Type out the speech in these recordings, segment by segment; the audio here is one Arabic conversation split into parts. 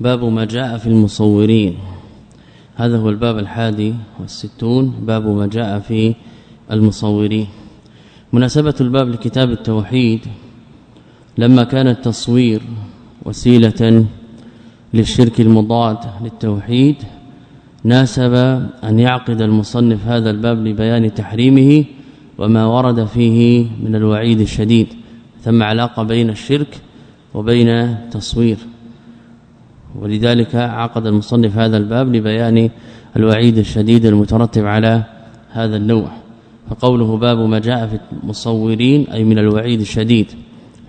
باب ما جاء في المصورين. هذا هو الباب الحادي والستون. باب ما جاء في المصورين. مناسبة الباب لكتاب التوحيد. لما كان التصوير وسيلة للشرك المضاد للتوحيد ناسب أن يعقد المصنف هذا الباب لبيان تحريمه وما ورد فيه من الوعيد الشديد. ثم علاقة بين الشرك وبين التصوير ولذلك عقد المصنف هذا الباب لبيان الوعيد الشديد المترتب على هذا النوع. فقوله باب ما جاء في المصورين أي من الوعيد الشديد.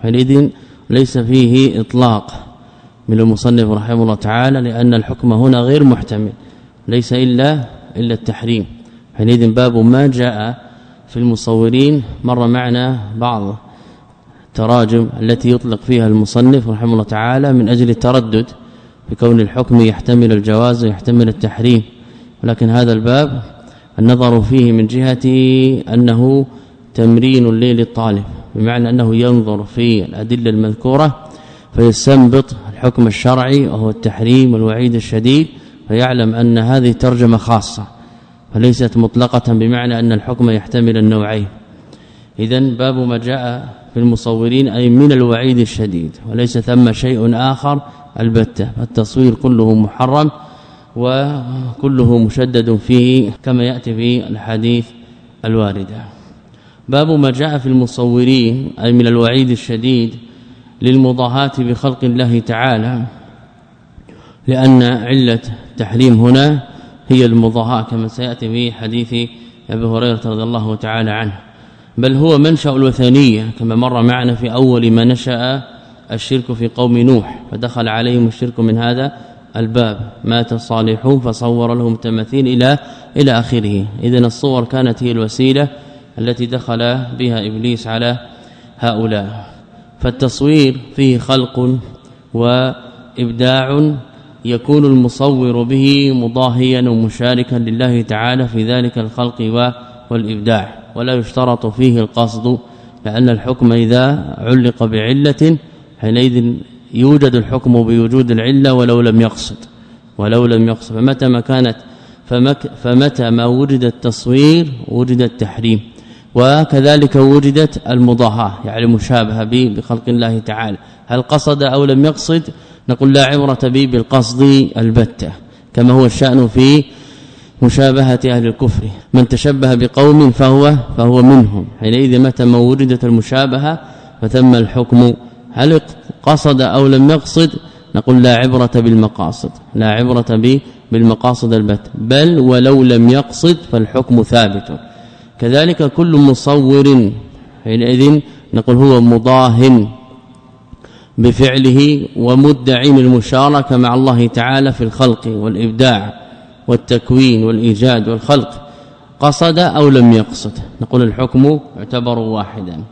حينئذ ليس فيه إطلاق من المصنف رحمه الله تعالى لأن الحكم هنا غير محتمل ليس إلا إلا التحريم. حينئذ باب ما جاء في المصورين مر معنا بعض التراجم التي يطلق فيها المصنف رحمه الله تعالى من أجل التردد. بكون الحكم يحتمل الجواز ويحتمل التحريم. ولكن هذا الباب النظر فيه من جهة أنه تمرين للطالب بمعنى أنه ينظر في الأدلة المذكورة فيستنبط الحكم الشرعي وهو التحريم والوعيد الشديد فيعلم أن هذه ترجمة خاصة فليست مطلقة بمعنى أن الحكم يحتمل النوعين. اذا باب ما جاء في المصورين أي من الوعيد الشديد وليس ثم شيء آخر البتة. التصوير كله محرم وكله مشدد فيه كما يأتي في الحديث الواردة. باب ما جاء في المصورين أي من الوعيد الشديد للمضاهاة بخلق الله تعالى لأن علة تحريم هنا هي المضاهاة كما سيأتي في حديث أبي هريرة رضي الله تعالى عنه. بل هو منشأ الوثنية كما مر معنا في أول ما نشأ الشرك في قوم نوح فدخل عليهم الشرك من هذا الباب. مات صالحون فصور لهم تماثيل إلى إلى آخره. اذا الصور كانت هي الوسيلة التي دخل بها إبليس على هؤلاء. فالتصوير فيه خلق وإبداع يكون المصور به مضاهيا ومشاركا لله تعالى في ذلك الخلق والإبداع. ولا يشترط فيه القصد لأن الحكم إذا علق بعلة حينئذ يوجد الحكم بوجود العلة ولو لم يقصد ولو لم يقصد. فمتى ما كانت فمتى ما وجد التصوير وجد التحريم. وكذلك وجدت المضاهاة يعني مشابهه به بخلق الله تعالى. هل قصد أو لم يقصد؟ نقول لا عبرة به بالقصد البتة كما هو الشأن في مشابهة أهل الكفر. من تشبه بقوم فهو فهو منهم. حينئذ متى ما وجدت المشابهة فثم الحكم هل قصد أو لم يقصد؟ نقول لا عبرة بالمقاصد لا عبرة بالمقاصد البت. بل ولو لم يقصد فالحكم ثابت. كذلك كل مصور حينئذ نقول هو مضاه بفعله ومدعي المشاركه مع الله تعالى في الخلق والإبداع والتكوين والإيجاد والخلق. قصد أو لم يقصد. نقول الحكم يعتبر واحدا.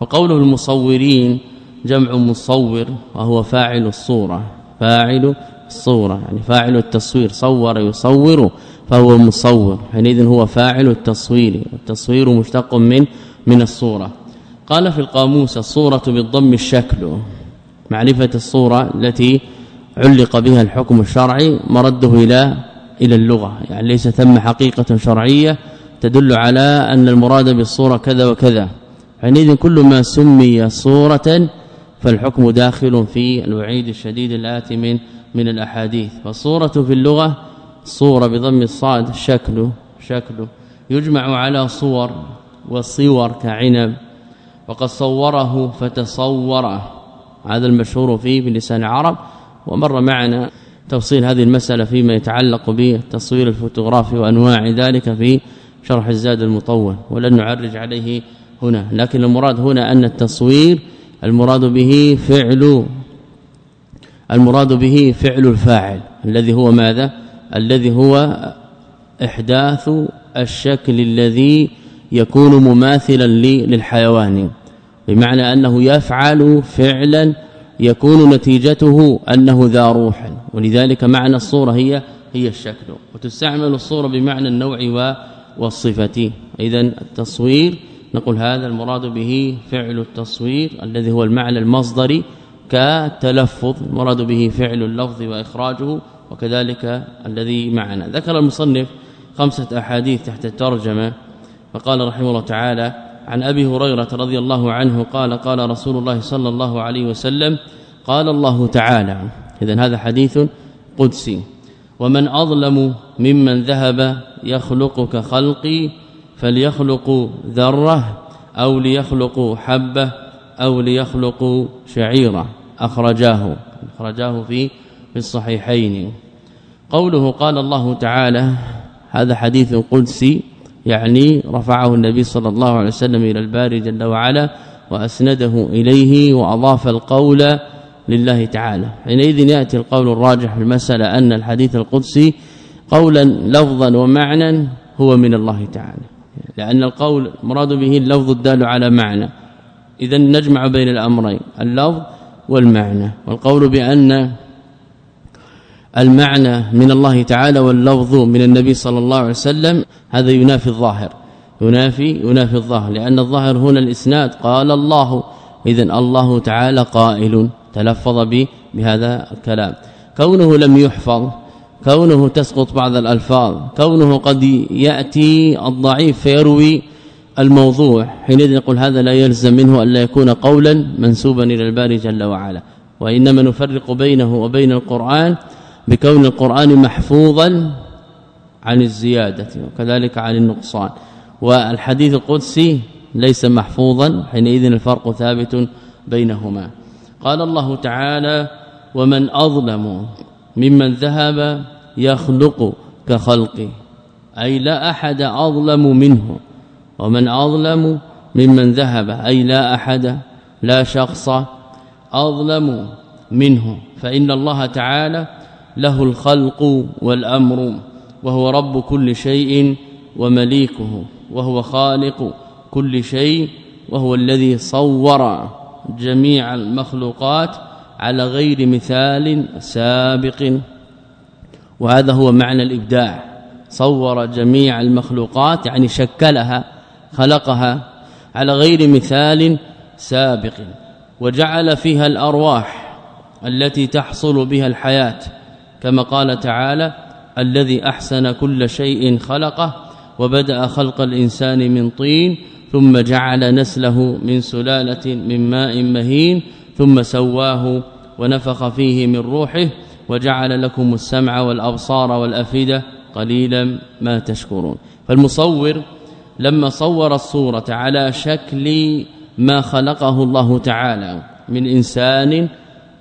وقوله المصورين جمع مصور وهو فاعل الصورة. فاعل الصورة يعني فاعل التصوير. صور يصور فهو مصور. حينئذ هو فاعل التصوير. والتصوير مشتق من من الصورة. قال في القاموس الصورة بالضم الشكل. معرفة الصورة التي علق بها الحكم الشرعي مرده إلى إلى اللغة. يعني ليس ثم حقيقة شرعية تدل على أن المراد بالصورة كذا وكذا. حينئذ كل ما سمي صورة فالحكم داخل في الوعيد الشديد الآتي من من الأحاديث. فالصورة في اللغة صورة بضم الصاد شكل شكل. يجمع على صور وصور كعنب. وقد صوره فتصور هذا المشهور فيه بلسان العرب. ومر معنا تفصيل هذه المسألة فيما يتعلق بالتصوير الفوتوغرافي وأنواع ذلك في شرح الزاد المطول. ولن نعرج عليه هنا. لكن المراد هنا أن التصوير المراد به فعل المراد به فعل الفاعل الذي هو ماذا؟ الذي هو إحداث الشكل الذي يكون مماثلا للحيوان. بمعنى أنه يفعل فعلا يكون نتيجته أنه ذا روح. ولذلك معنى الصورة هي هي الشكل. وتستعمل الصورة بمعنى النوع والصفة. اذا التصوير نقول هذا المراد به فعل التصوير الذي هو المعنى المصدري كتلفظ مراد به فعل اللفظ وإخراجه وكذلك الذي معنا. ذكر المصنف خمسة أحاديث تحت الترجمة فقال رحمه الله تعالى عن أبي هريرة رضي الله عنه قال قال رسول الله صلى الله عليه وسلم قال الله تعالى اذا هذا حديث قدسي ومن أظلم ممن ذهب يخلق كخلقي فليخلق ذرة أو ليخلق حبة أو ليخلق شعيرة. أخرجاه أخرجاه في في الصحيحين. قوله قال الله تعالى هذا حديث قدسي يعني رفعه النبي صلى الله عليه وسلم إلى الباري جل وعلا وأسنده إليه وأضاف القول لله تعالى. حينئذ يأتي القول الراجح في المسألة أن الحديث القدسي قولا لفظا ومعنى هو من الله تعالى. لأن القول مراد به اللفظ الدال على معنى. اذا نجمع بين الأمرين اللفظ والمعنى. والقول بأن المعنى من الله تعالى واللفظ من النبي صلى الله عليه وسلم هذا ينافي الظاهر. ينافي ينافي الظاهر. لأن الظاهر هنا الإسناد قال الله. اذا الله تعالى قائل تلفظ بهذا الكلام. كونه لم يحفظ كونه تسقط بعض الألفاظ كونه قد يأتي الضعيف فيروي الموضوع حينئذ نقول هذا لا يلزم منه ألا يكون قولا منسوبا إلى الباري جل وعلا. وإنما نفرق بينه وبين القرآن بكون القرآن محفوظا عن الزيادة وكذلك عن النقصان. والحديث القدسي ليس محفوظا حينئذ الفرق ثابت بينهما. قال الله تعالى ومن أظلم ممن ذهب يخلق كخلقه. أي لا أحد أظلم منه. ومن أظلم ممن ذهب. أي لا أحد لا شخص أظلم منه. فإن الله تعالى له الخلق والأمر وهو رب كل شيء ومليكه وهو خالق كل شيء وهو الذي صور جميع المخلوقات على غير مثال سابق. وهذا هو معنى الإبداع. صور جميع المخلوقات يعني شكلها خلقها على غير مثال سابق وجعل فيها الأرواح التي تحصل بها الحياة. كما قال تعالى الذي أحسن كل شيء خلقه وبدأ خلق الإنسان من طين ثم جعل نسله من سلالة من ماء مهين ثم سواه ونفخ فيه من روحه وجعل لكم السمع والأبصار والأفئدة قليلا ما تشكرون. فالمصور لما صور الصورة على شكل ما خلقه الله تعالى من إنسان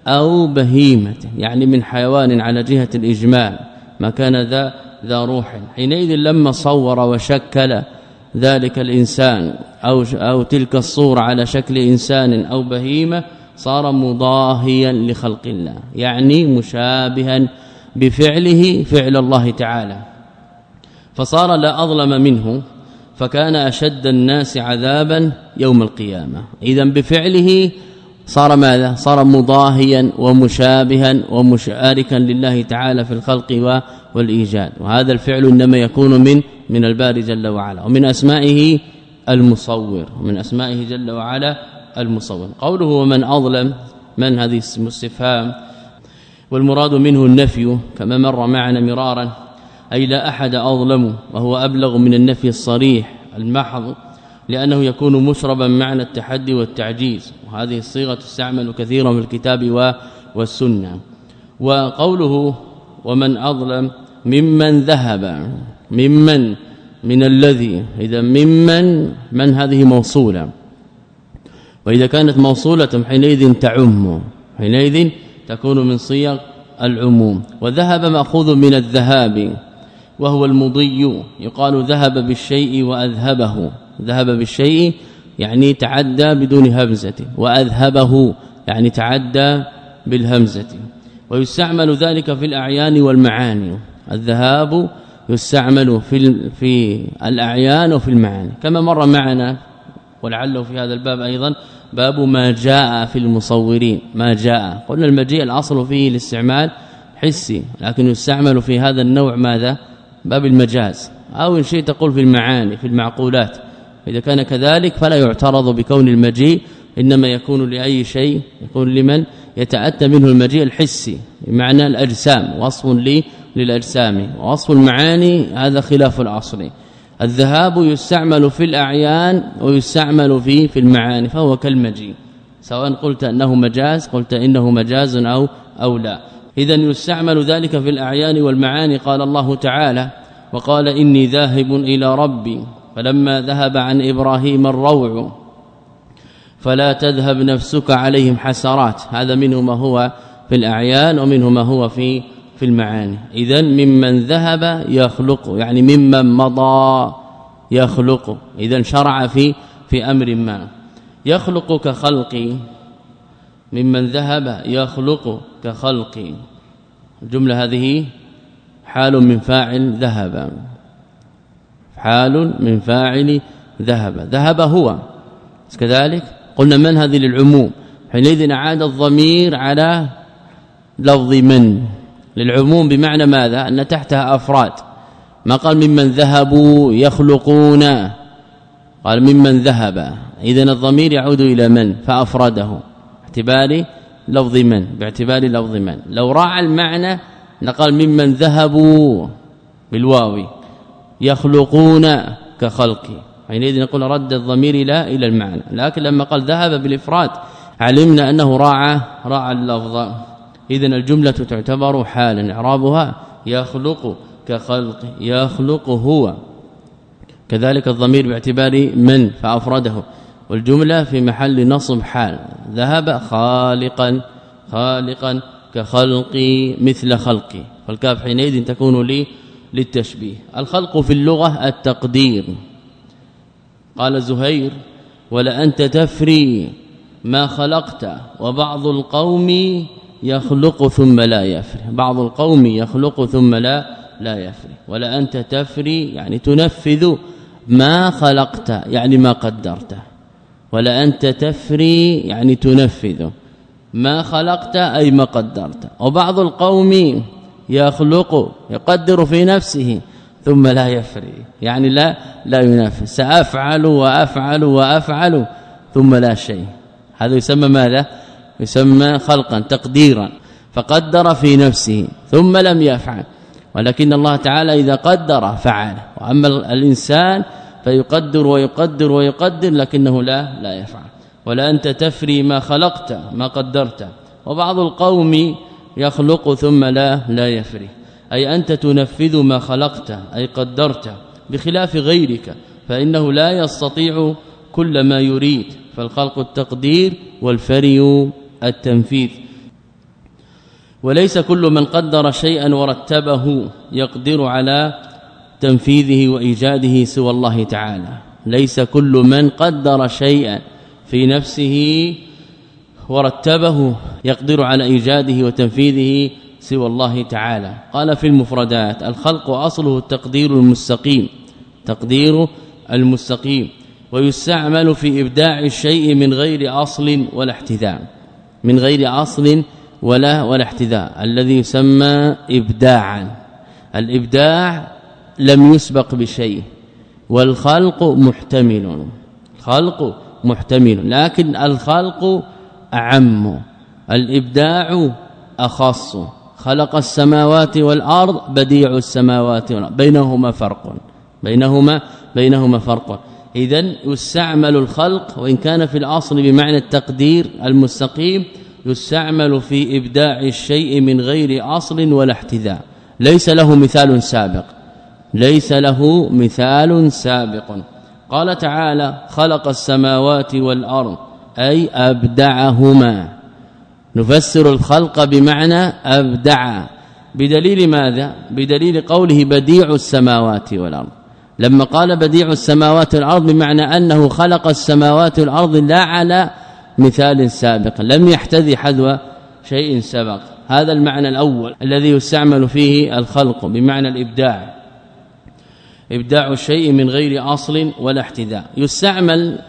أو بهيمة يعني من حيوان على جهة الإجمال ما كان ذا ذا روح. حينئذ لما صور وشكل ذلك الإنسان أو أو تلك الصورة على شكل إنسان أو بهيمة صار مضاهيا لخلق الله يعني مشابها بفعله فعل الله تعالى. فصار لا أظلم منه فكان أشد الناس عذابا يوم القيامة. اذا بفعله صار ماذا؟ صار مضاهيا ومشابها ومشاركا لله تعالى في الخلق والإيجاد. وهذا الفعل إنما يكون من من الباري جل وعلا ومن أسمائه المصور ومن أسمائه جل وعلا المصور. قوله ومن أظلم من هذه اسم استفهام والمراد منه النفي كما مر معنا مرارا أي لا أحد أظلم وهو أبلغ من النفي الصريح المحض لأنه يكون مشربا معنى التحدي والتعجيز. وهذه الصيغة تستعمل كثيرا في الكتاب والسنة. وقوله ومن أظلم ممن ذهب ممن من الذي إذا ممن من هذه موصولة؟ وإذا كانت موصولة حينئذ تعم حينئذ تكون من صيغ العموم. وذهب مأخوذ من الذهاب وهو المضي يقال ذهب بالشيء وأذهبه. ذهب بالشيء يعني تعدى بدون همزة وأذهبه يعني تعدى بالهمزة. ويستعمل ذلك في الأعيان والمعاني. الذهاب يستعمل في في الأعيان وفي المعاني. كما مر معنا ولعله في هذا الباب أيضا باب ما جاء في المصورين ما جاء. قلنا المجيء الأصل فيه الاستعمال حسي لكن يستعمل في هذا النوع ماذا؟ باب المجاز. أو إن شئت تقول في المعاني في المعقولات. إذا كان كذلك فلا يعترض بكون المجيء إنما يكون لأي شيء يكون لمن؟ يتأتى منه المجيء الحسي بمعنى الأجسام وصف للأجسام. ووصف المعاني هذا خلاف الأصل. الذهاب يستعمل في الأعيان ويستعمل في في المعاني فهو كالمجيء. سواء قلت أنه مجاز قلت إنه مجاز أو أو لا. اذا يستعمل ذلك في الأعيان والمعاني قال الله تعالى وقال إني ذاهب إلى ربي. فلما ذهب عن إبراهيم الروع فلا تذهب نفسك عليهم حسرات. هذا منه ما هو في الأعيان ومنه ما هو في في المعاني. اذا ممن ذهب يخلق يعني ممن مضى يخلق. اذا شرع في في أمر ما. يخلق كخلقي. ممن ذهب يخلق كخلقي. الجملة هذه حال من فاعل ذهب. حال من فاعل ذهب. ذهب هو. كذلك قلنا من هذه للعموم؟ حينئذ عاد الضمير على لفظ من. للعموم بمعنى ماذا؟ أن تحتها أفراد. ما قال ممن ذهبوا يخلقون. قال ممن ذهب. اذا الضمير يعود إلى من؟ فافرده اعتبار لفظ من؟ باعتبار لفظ من. لو راعى المعنى نقال ممن ذهبوا بالواو. يخلقون كخلقي حينئذ نقول رد الضمير إلى إلى المعنى. لكن لما قال ذهب بالإفراد علمنا أنه راعى راعى اللفظ. اذا الجملة تعتبر حالا إعرابها يخلق كخلق يخلق هو. كذلك الضمير باعتبار من فأفرده. والجملة في محل نصب حال. ذهب خالقا خالقا كخلقي مثل خلقي. فالكاف حينئذ تكون لي للتشبيه. الخلق في اللغة التقدير. قال زهير ولا أنت تفري ما خلقت وبعض القوم يخلق ثم لا يفري بعض القوم يخلق ثم لا لا يفري ولا أنت تفري يعني تنفذ ما خلقت يعني ما قدرته ولا أنت تفري يعني تنفذ ما خلقت أي ما قدرت. وبعض القوم يخلق يقدر في نفسه ثم لا يفري. يعني لا لا ينفذ. سأفعل وأفعل وأفعل ثم لا شيء. هذا يسمى ماذا؟ يسمى خلقا تقديرا فقدر في نفسه ثم لم يفعل. ولكن الله تعالى إذا قدر فعل. وأما الإنسان فيقدر ويقدر ويقدر لكنه لا لا يفعل. ولا أنت تفري ما خلقت ما قدرت. وبعض القوم يخلق ثم لا لا يفري. أي أنت تنفذ ما خلقت أي قدرت بخلاف غيرك فإنه لا يستطيع كل ما يريد. فالخلق التقدير والفري التنفيذ. وليس كل من قدر شيئا ورتبه يقدر على تنفيذه وإيجاده سوى الله تعالى. ليس كل من قدر شيئا في نفسه ورتبه يقدر على إيجاده وتنفيذه سوى الله تعالى. قال في المفردات الخلق أصله التقدير المستقيم تقدير المستقيم ويستعمل في إبداع الشيء من غير أصل ولا احتذاء من غير اصل ولا ولا احتذاء. الذي يسمى ابداعا الإبداع لم يسبق بشيء. والخلق محتمل. الخلق محتمل. لكن الخلق أعم. الإبداع أخص. خلق السماوات والأرض بديع السماوات بينهما فرق. بينهما بينهما فرق. اذا يستعمل الخلق وإن كان في الأصل بمعنى التقدير المستقيم يستعمل في إبداع الشيء من غير أصل ولا احتذاء. ليس له مثال سابق. ليس له مثال سابق. قال تعالى خلق السماوات والأرض أي أبدعهما. نفسر الخلق بمعنى أبدع. بدليل ماذا؟ بدليل قوله بديع السماوات والأرض. لما قال بديع السماوات والأرض بمعنى أنه خلق السماوات والأرض لا على مثال سابق لم يحتذي حذو شيء سبق. هذا المعنى الأول الذي يستعمل فيه الخلق بمعنى الإبداع. إبداع الشيء من غير أصل ولا احتذاء. يستعمل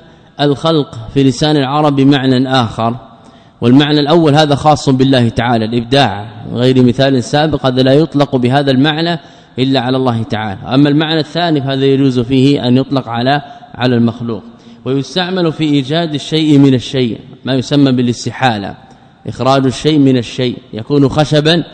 الخلق في لسان العرب بمعنى آخر والمعنى الأول هذا خاص بالله تعالى الإبداع. غير مثال سابق هذا لا يطلق بهذا المعنى إلا على الله تعالى. أما المعنى الثاني فهذا يجوز فيه أن يطلق على على المخلوق. ويستعمل في إيجاد الشيء من الشيء ما يسمى بالاستحالة. إخراج الشيء من الشيء. يكون خشبا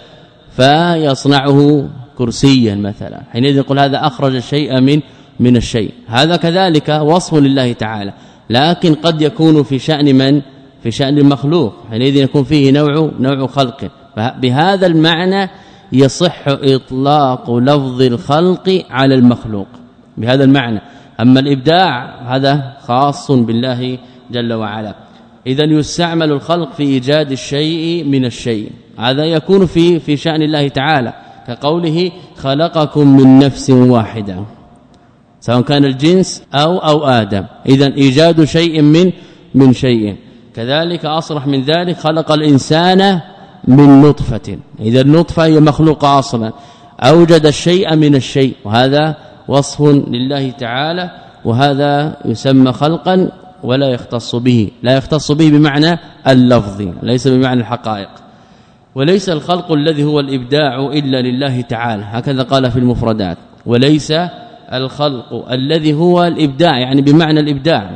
فيصنعه كرسيا مثلا. حينئذ يقول هذا أخرج الشيء من من الشيء. هذا كذلك وصف لله تعالى. لكن قد يكون في شأن من؟ في شأن المخلوق. حينئذ يكون فيه نوع نوع خلق. بهذا المعنى يصح إطلاق لفظ الخلق على المخلوق. بهذا المعنى. أما الإبداع هذا خاص بالله جل وعلا. اذا يستعمل الخلق في إيجاد الشيء من الشيء. هذا يكون في في شأن الله تعالى. كقوله خلقكم من نفس واحدة. سواء كان الجنس أو أو آدم. اذا إيجاد شيء من من شيء. كذلك أصرح من ذلك خلق الإنسان من نطفة. إذا النطفة هي مخلوقه أصلا. أوجد الشيء من الشيء. وهذا وصف لله تعالى. وهذا يسمى خلقا ولا يختص به. لا يختص به بمعنى اللفظ ليس بمعنى الحقائق. وليس الخلق الذي هو الإبداع إلا لله تعالى. هكذا قال في المفردات. وليس الخلق الذي هو الإبداع يعني بمعنى الإبداع.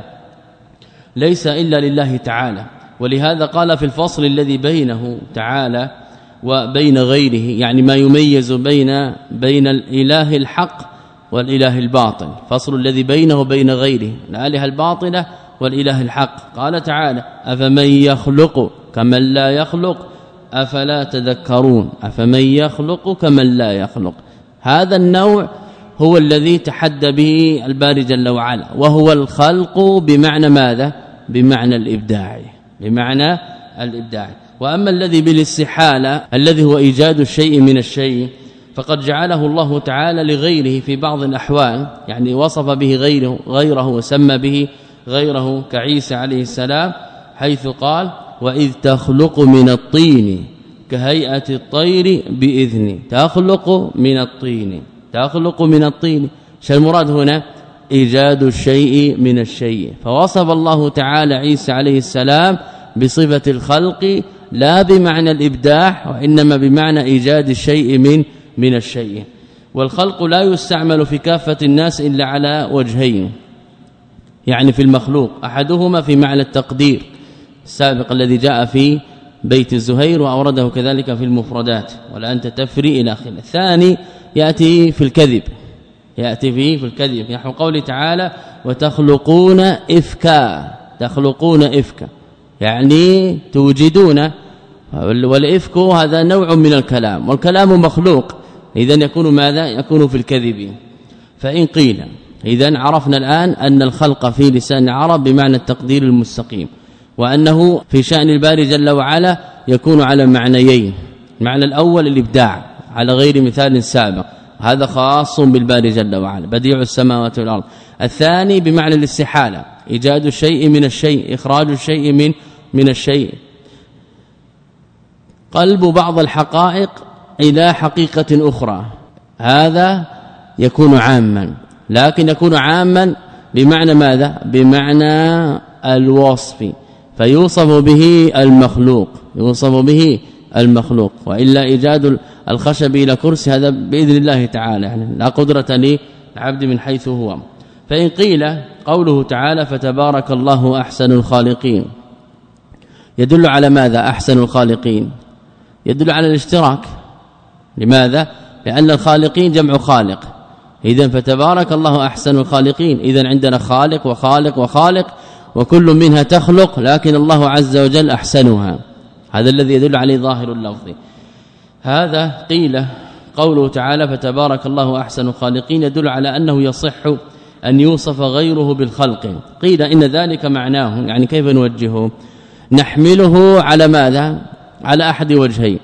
ليس إلا لله تعالى. ولهذا قال في الفصل الذي بينه تعالى وبين غيره يعني ما يميز بين بين الإله الحق والإله الباطل. فصل الذي بينه وبين غيره الاله الباطلة والإله الحق. قال تعالى أفمن يخلق كمن لا يخلق؟ أفلا تذكرون؟ أفمن يخلق كمن لا يخلق؟ هذا النوع هو الذي تحدى به الباري جل وعلا وهو الخلق بمعنى ماذا؟ بمعنى الإبداع. بمعنى الإبداع. وأما الذي بالاستحالة الذي هو إيجاد الشيء من الشيء فقد جعله الله تعالى لغيره في بعض الأحوال يعني وصف به غيره غيره وسمى به غيره كعيسى عليه السلام حيث قال وإذ تخلق من الطين كهيئة الطير باذني تخلق من الطين تخلق من الطين. المراد هنا؟ إيجاد الشيء من الشيء. فوصف الله تعالى عيسى عليه السلام بصفة الخلق لا بمعنى الإبداع وإنما بمعنى إيجاد الشيء من من الشيء. والخلق لا يستعمل في كافة الناس إلا على وجهين. يعني في المخلوق أحدهما في معنى التقدير السابق الذي جاء في بيت الزهير وأورده كذلك في المفردات ولا أنت تفري إلى آخره. الثاني يأتي في الكذب يأتي فيه في الكذب. نحو قوله تعالى وتخلقون إفكا تخلقون إفكا. يعني توجدون. والإفك هذا نوع من الكلام والكلام مخلوق. اذا يكون ماذا؟ يكون في الكذب. فإن قيل اذا عرفنا الآن أن الخلق في لسان العرب بمعنى التقدير المستقيم وأنه في شأن الباري جل وعلا يكون على معنيين. المعنى الأول الإبداع على غير مثال سابق. هذا خاص بالباري جل وعلا بديع السماوات والأرض. الثاني بمعنى الاستحالة. إيجاد الشيء من الشيء إخراج الشيء من من الشيء. قلب بعض الحقائق إلى حقيقة أخرى. هذا يكون عاما. لكن يكون عاما بمعنى ماذا؟ بمعنى الوصف. فيوصف به المخلوق يوصف به المخلوق. وإلا إيجاد الخشب إلى كرسي هذا بإذن الله تعالى. يعني لا قدرة للعبد من حيث هو. فإن قيل قوله تعالى فتبارك الله أحسن الخالقين. يدل على ماذا أحسن الخالقين؟ يدل على الاشتراك. لماذا؟ لأن الخالقين جمع خالق. اذا فتبارك الله أحسن الخالقين. اذا عندنا خالق وخالق وخالق وكل منها تخلق لكن الله عز وجل أحسنها. هذا الذي يدل عليه ظاهر اللفظ. هذا قيل قوله تعالى فتبارك الله أحسن الخالقين يدل على أنه يصح أن يوصف غيره بالخلق. قيل إن ذلك معناه يعني كيف نوجهه؟ نحمله على ماذا؟ على أحد وجهين.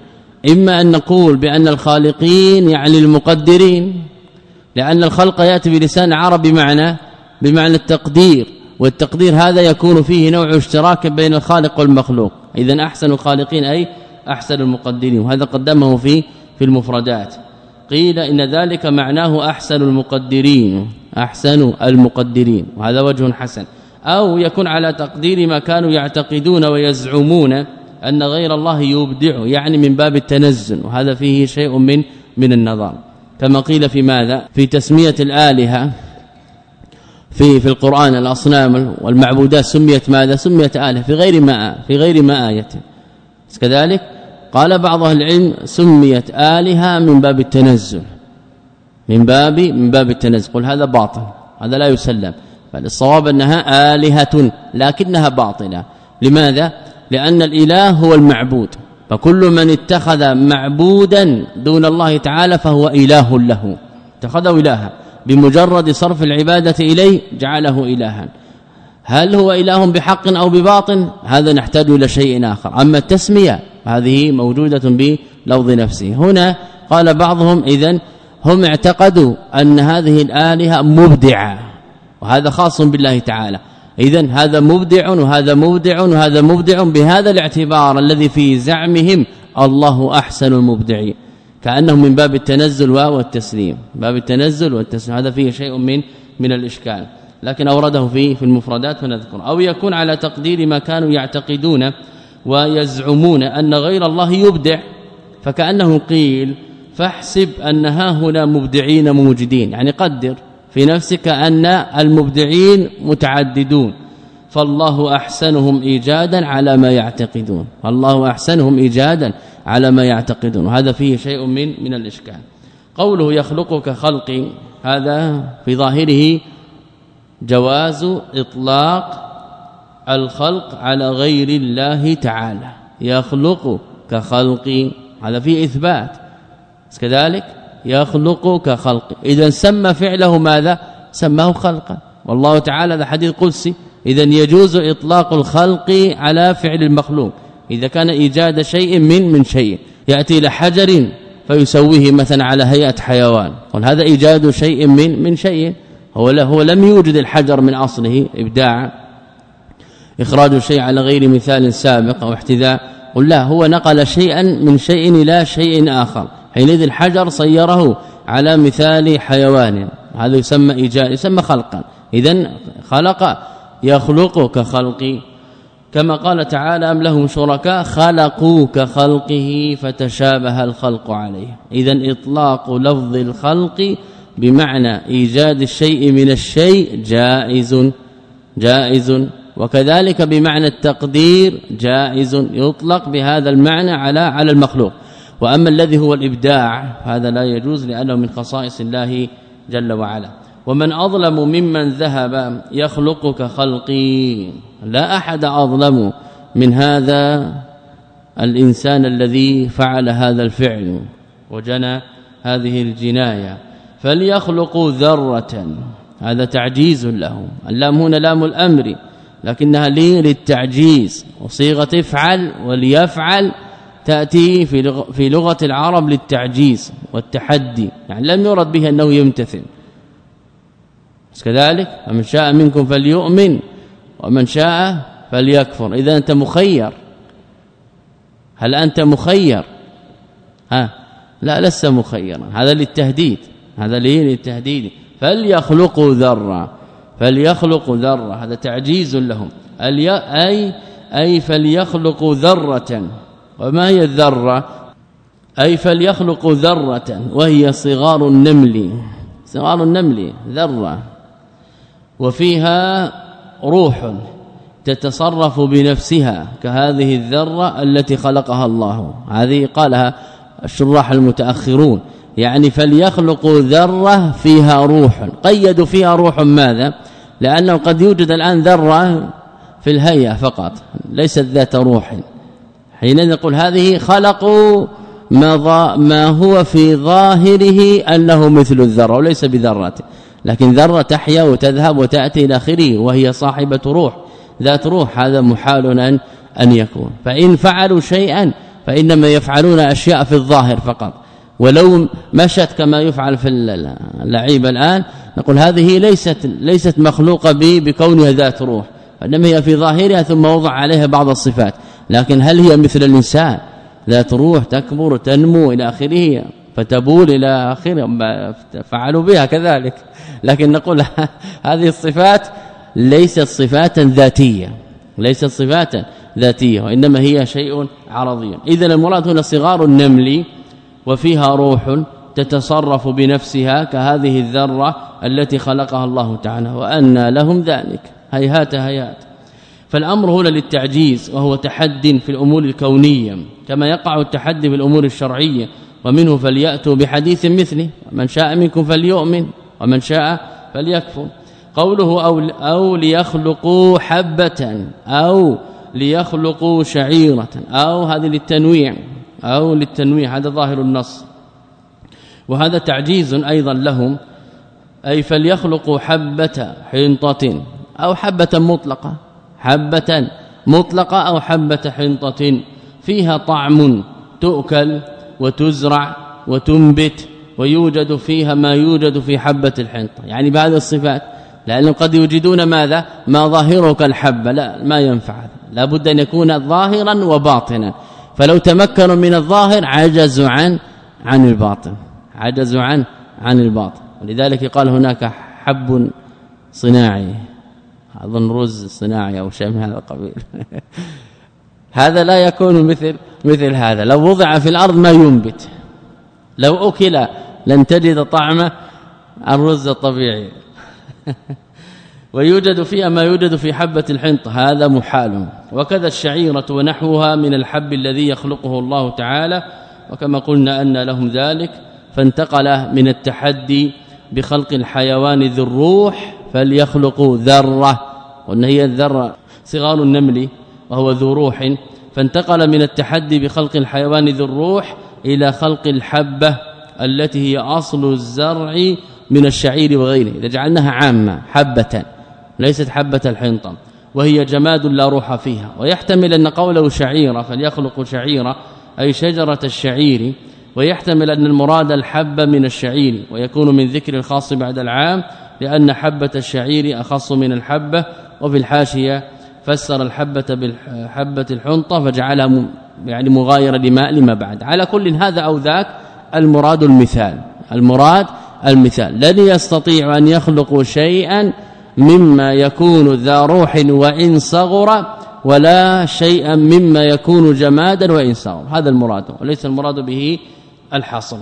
إما أن نقول بأن الخالقين يعني المقدرين لأن الخلق يأتي بلسان عربي بمعنى بمعنى التقدير والتقدير هذا يكون فيه نوع اشتراك بين الخالق والمخلوق. اذا أحسن الخالقين أي أحسن المقدرين وهذا قدمه في في المفردات. قيل إن ذلك معناه أحسن المقدرين. أحسن المقدرين. وهذا وجه حسن. أو يكون على تقدير ما كانوا يعتقدون ويزعمون أن غير الله يبدع يعني من باب التنزل وهذا فيه شيء من من النظر كما قيل في ماذا؟ في تسمية الآلهة في في القرآن الأصنام والمعبودات. سميت ماذا؟ سميت آلهة في غير ما في غير ما آية. كذلك قال بعض أهل العلم سميت آلهة من باب التنزل. من باب من باب التنزل قل هذا باطل. هذا لا يسلم. بل الصواب أنها آلهة لكنها باطلة. لماذا؟ لأن الإله هو المعبود. فكل من اتخذ معبودا دون الله تعالى فهو إله له. اتخذه إلها. بمجرد صرف العبادة إليه جعله إلها. هل هو إله بحق أو بباطن هذا نحتاج إلى شيء آخر. أما التسمية هذه موجودة بلفظ نفسه. هنا قال بعضهم اذا هم اعتقدوا أن هذه الآلهة مبدعة وهذا خاص بالله تعالى. اذا هذا مبدع وهذا مبدع وهذا مبدع بهذا الاعتبار الذي في زعمهم الله أحسن المبدعين. كأنه من باب التنزل والتسليم. باب التنزل والتسليم. هذا فيه شيء من من الإشكال. لكن أورده في في المفردات ونذكر أو يكون على تقدير ما كانوا يعتقدون ويزعمون أن غير الله يبدع فكأنه قيل فاحسب أن ها هنا مبدعين موجودين. يعني قدر في نفسك أن المبدعين متعددون. فالله أحسنهم ايجادا على ما يعتقدون. الله أحسنهم ايجادا على ما يعتقدون. وهذا فيه شيء من من الإشكال. قوله يخلقك خلقي هذا في ظاهره جواز إطلاق الخلق على غير الله تعالى. يخلق كخلق هذا فيه إثبات. كذلك يخلق كخلق إذا سمى فعله ماذا؟ سماه خلقا. والله تعالى هذا حديث قدسي. إذا يجوز إطلاق الخلق على فعل المخلوق. إذا كان إيجاد شيء من من شيء. يأتي إلى حجر فيسويه مثلا على هيئة حيوان. قل هذا إيجاد شيء من من شيء. هو هو لم يوجد الحجر من أصله إبداعا. إخراج شيء على غير مثال سابق أو احتذاء. قل لا هو نقل شيئا من شيء إلى شيء آخر. حينئذ الحجر صيره على مثال حيوان. هذا يسمى ايجاد يسمى خلقا. اذا خلق يخلق كخلقي كما قال تعالى ام لهم شركاء خلقوا كخلقه فتشابه الخلق عليه. اذا إطلاق لفظ الخلق بمعنى إيجاد الشيء من الشيء جائز جائز. وكذلك بمعنى التقدير جائز. يطلق بهذا المعنى على على المخلوق. وأما الذي هو الإبداع هذا لا يجوز لأنه من خصائص الله جل وعلا. ومن أظلم ممن ذهب يخلق كخلقي لا أحد أظلم من هذا الإنسان الذي فعل هذا الفعل وجنى هذه الجناية. فليخلقوا ذرة. هذا تعجيز له. اللام هنا لام الأمر لكنها لي للتعجيز. وصيغة افعل وليفعل تأتي في في لغة العرب للتعجيز والتحدي يعني لم يرد بها أنه يمتثل. كذلك فمن شاء منكم فليؤمن ومن شاء فليكفر. إذا أنت مخير. هل أنت مخير؟ ها؟ لا لست مخيرا. هذا للتهديد. هذا للتهديد. فليخلقوا ذرة. فليخلقوا ذرة. هذا تعجيز لهم. اي أي فليخلقوا ذرة. وما هي الذرة؟ أي فليخلقوا ذرة وهي صغار النمل. صغار النمل ذرة. وفيها روح تتصرف بنفسها كهذه الذرة التي خلقها الله. هذه قالها الشراح المتأخرون. يعني فليخلقوا ذرة فيها روح. قيدوا فيها روح ماذا؟ لأنه قد يوجد الآن ذرة في الهيئة فقط ليست ذات روح. حين نقول هذه خلقوا ما ما هو في ظاهره أنه مثل الذرة وليس بذرة. لكن ذرة تحيا وتذهب وتأتي إلى آخره وهي صاحبة روح ذات روح. هذا محال ان أن يكون. فإن فعلوا شيئا فإنما يفعلون أشياء في الظاهر فقط. ولو مشت كما يفعل في اللعيبه الآن نقول هذه ليست ليست مخلوقة بكونها ذات روح. وانما هي في ظاهرها ثم وضع عليها بعض الصفات. لكن هل هي مثل الإنسان؟ لا تروح تكبر تنمو إلى آخره فتبول إلى آخره فعلوا بها كذلك. لكن نقول هذه الصفات ليست صفات ذاتية ليست صفات ذاتية وإنما هي شيء عرضي. اذا المراد هنا صغار النمل وفيها روح تتصرف بنفسها كهذه الذرة التي خلقها الله تعالى وان لهم ذلك. هيهات هيهات. فالأمر هنا للتعجيز وهو تحد في الأمور الكونية كما يقع التحدي في الأمور الشرعية ومنه فليأتوا بحديث مثله من شاء منكم فليؤمن ومن شاء فليكفر. قوله أو, أو ليخلقوا حبة أو ليخلقوا شعيرة أو هذه للتنويع أو للتنويع هذا ظاهر النص. وهذا تعجيز أيضا لهم أي فليخلقوا حبة حنطة أو حبة مطلقة. حبة مطلقة أو حبة حنطة فيها طعم تؤكل وتزرع وتنبت ويوجد فيها ما يوجد في حبة الحنطة. يعني بهذه الصفات لانهم قد يوجدون ماذا؟ ما ظاهره كالحبه لا ما ينفع هذا. لابد أن يكون ظاهرا وباطنا. فلو تمكنوا من الظاهر عجزوا عن عن الباطن. عجزوا عن عن الباطن. ولذلك قال هناك حب صناعي. اظن رز صناعي أو شيء من هذا القبيل. هذا لا يكون مثل مثل هذا. لو وضع في الأرض ما ينبت لو أكل لن تجد طعم الرز الطبيعي. ويوجد فيها ما يوجد في حبة الحنطة هذا محال. وكذا الشعيرة ونحوها من الحب الذي يخلقه الله تعالى. وكما قلنا أن لهم ذلك فانتقل من التحدي بخلق الحيوان ذي الروح فليخلقوا ذرة. وان هي الذرة صغار النمل وهو ذو روح. فانتقل من التحدي بخلق الحيوان ذي الروح إلى خلق الحبة التي هي أصل الزرع من الشعير وغيره. إذا جعلناها عامة حبة ليست حبة الحنطة وهي جماد لا روح فيها. ويحتمل أن قوله شعيرة فليخلق شعيرة أي شجرة الشعير. ويحتمل أن المراد الحبة من الشعير ويكون من ذكر الخاص بعد العام لأن حبة الشعير أخص من الحبة وفي الحاشية فسر الحبة بالحبة الحنطة فجعلها يعني مغايرة لماء لما بعد. على كل هذا أو ذاك المراد المثال. المراد المثال. لن يستطيع أن يخلقوا شيئا مما يكون ذا روح وإن صغر ولا شيئا مما يكون جمادا وإن صغر. هذا المراد. وليس المراد به الحاصل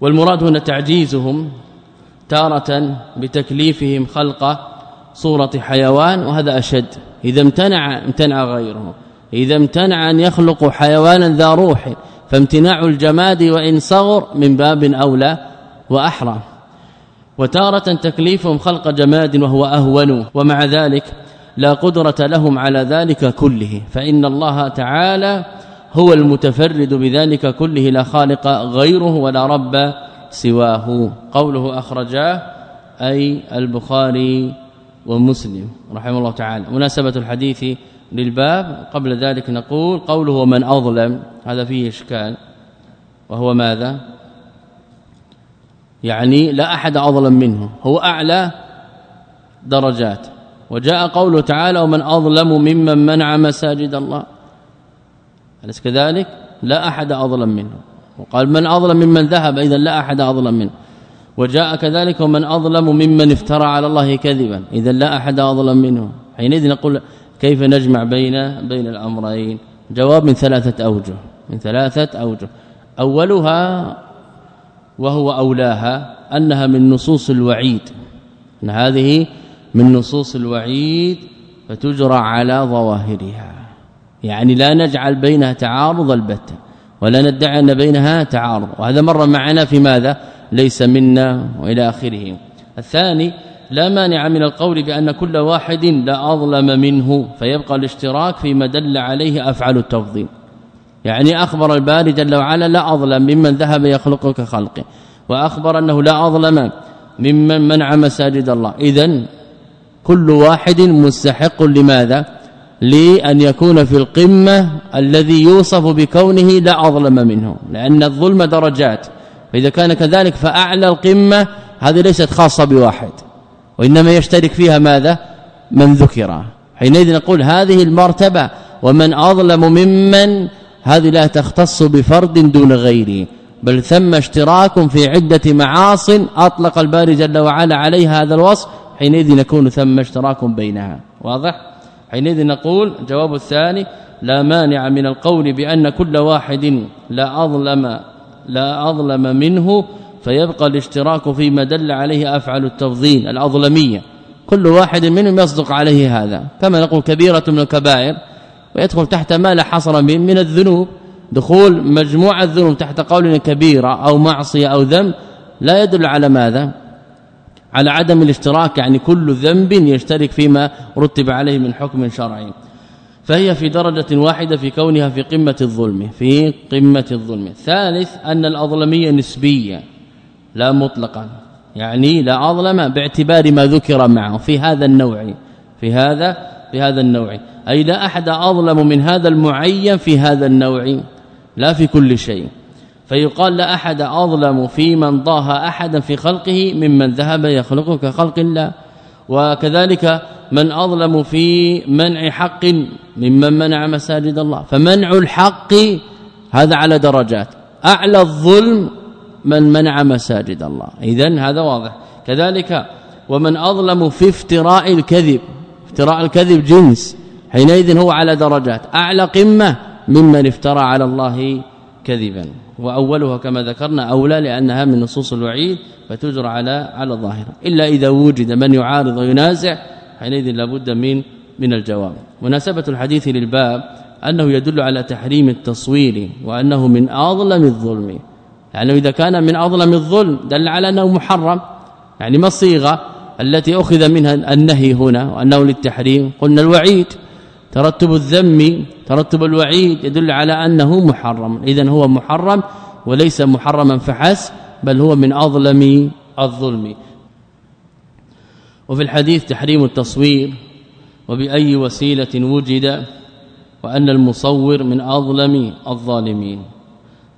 والمراد هنا تعجيزهم. تارة بتكليفهم خلق صورة حيوان وهذا أشد. إذا امتنع امتنع غيره. إذا امتنع أن يخلق حيوانا ذا روح فامتناع الجماد وإن صغر من باب أولى وأحرى. وتارة تكليفهم خلق جماد وهو أهون ومع ذلك لا قدرة لهم على ذلك كله. فإن الله تعالى هو المتفرد بذلك كله لا خالق غيره ولا رب سواه. قوله أخرجاه أي البخاري ومسلم رحمه الله تعالى. مناسبة الحديث للباب. قبل ذلك نقول قوله من أظلم هذا فيه إشكال. وهو ماذا؟ يعني لا أحد أظلم منه. هو أعلى درجات. وجاء قوله تعالى ومن أظلم ممن منع مساجد الله أليس كذلك؟ لا أحد أظلم منه. وقال من أظلم ممن ذهب إذا لا أحد أظلم منه. وجاء كذلك ومن أظلم ممن افترى على الله كذبا إذا لا أحد أظلم منه. حينئذ نقول كيف نجمع بين بين الأمرين؟ جواب من ثلاثة أوجه من ثلاثة أوجه. أولها وهو أولاها أنها من نصوص الوعيد. إن هذه من نصوص الوعيد فتجرى على ظواهرها. يعني لا نجعل بينها تعارض البتة. ولا ندعي أن بينها تعارض. وهذا مر معنا في ماذا؟ ليس منا وإلى آخره. الثاني لا مانع من القول بأن كل واحد لا أظلم منه فيبقى الاشتراك فيما دل عليه أفعل التفضيل. يعني أخبر الباري جل وعلا لا أظلم ممن ذهب يخلق كخلقه. وأخبر أنه لا أظلم ممن منع مساجد الله. اذا كل واحد مستحق لماذا؟ لأن يكون في القمة الذي يوصف بكونه لا أظلم منه لأن الظلم درجات. فإذا كان كذلك فأعلى القمة هذه ليست خاصة بواحد وإنما يشترك فيها ماذا؟ من ذكر. حينئذ نقول هذه المرتبة ومن أظلم ممن هذه لا تختص بفرد دون غيره بل ثم اشتراك في عدة معاص أطلق الباري جل وعلا عليها هذا الوصف حينئذ يكون ثم اشتراك بينها. واضح؟ حينئذ نقول جواب الثاني لا مانع من القول بأن كل واحد لا أظلم لا أظلم منه فيبقى الاشتراك فيما دل عليه أفعل التفضيل الأظلمية كل واحد منهم يصدق عليه هذا كما نقول كبيرة من الكبائر ويدخل تحت ما لا حصر من, من الذنوب دخول مجموعه الذنوب تحت قول كبيرة أو معصية أو ذنب لا يدل على ماذا على عدم الاشتراك يعني كل ذنب يشترك فيما رتب عليه من حكم شرعي. فهي في درجة واحدة في كونها في قمة الظلم في قمة الظلم. الثالث أن الأظلمية نسبية لا مطلقا. يعني لا أظلم باعتبار ما ذكر معه في هذا النوع في هذا في هذا النوع. أي لا أحد أظلم من هذا المعين في هذا النوع لا في كل شيء. فيقال لا أحد أظلم في من ضاه أحدا في خلقه ممن ذهب يخلقه كخلق الله. وكذلك من أظلم في منع حق ممن منع مساجد الله. فمنع الحق هذا على درجات. أعلى الظلم من منع مساجد الله. اذا هذا واضح. كذلك ومن أظلم في افتراء الكذب. افتراء الكذب جنس. حينئذ هو على درجات. أعلى قمة ممن افترى على الله كذبا. وأولها كما ذكرنا أولى لأنها من نصوص الوعيد فتجرى على على الظاهر إلا إذا وجد من يعارض وينازع حينئذ لابد من من الجواب. مناسبة الحديث للباب أنه يدل على تحريم التصوير وأنه من أظلم الظلم. يعني إذا كان من أظلم الظلم دل على أنه محرم. يعني ما الصيغة التي أخذ منها النهي هنا وأنه للتحريم؟ قلنا الوعيد. ترتب الذم ترتب الوعيد يدل على أنه محرم. اذا هو محرم وليس محرما فحسب بل هو من أظلم الظلم. وفي الحديث تحريم التصوير وبأي وسيلة وجد وأن المصور من أظلم الظالمين.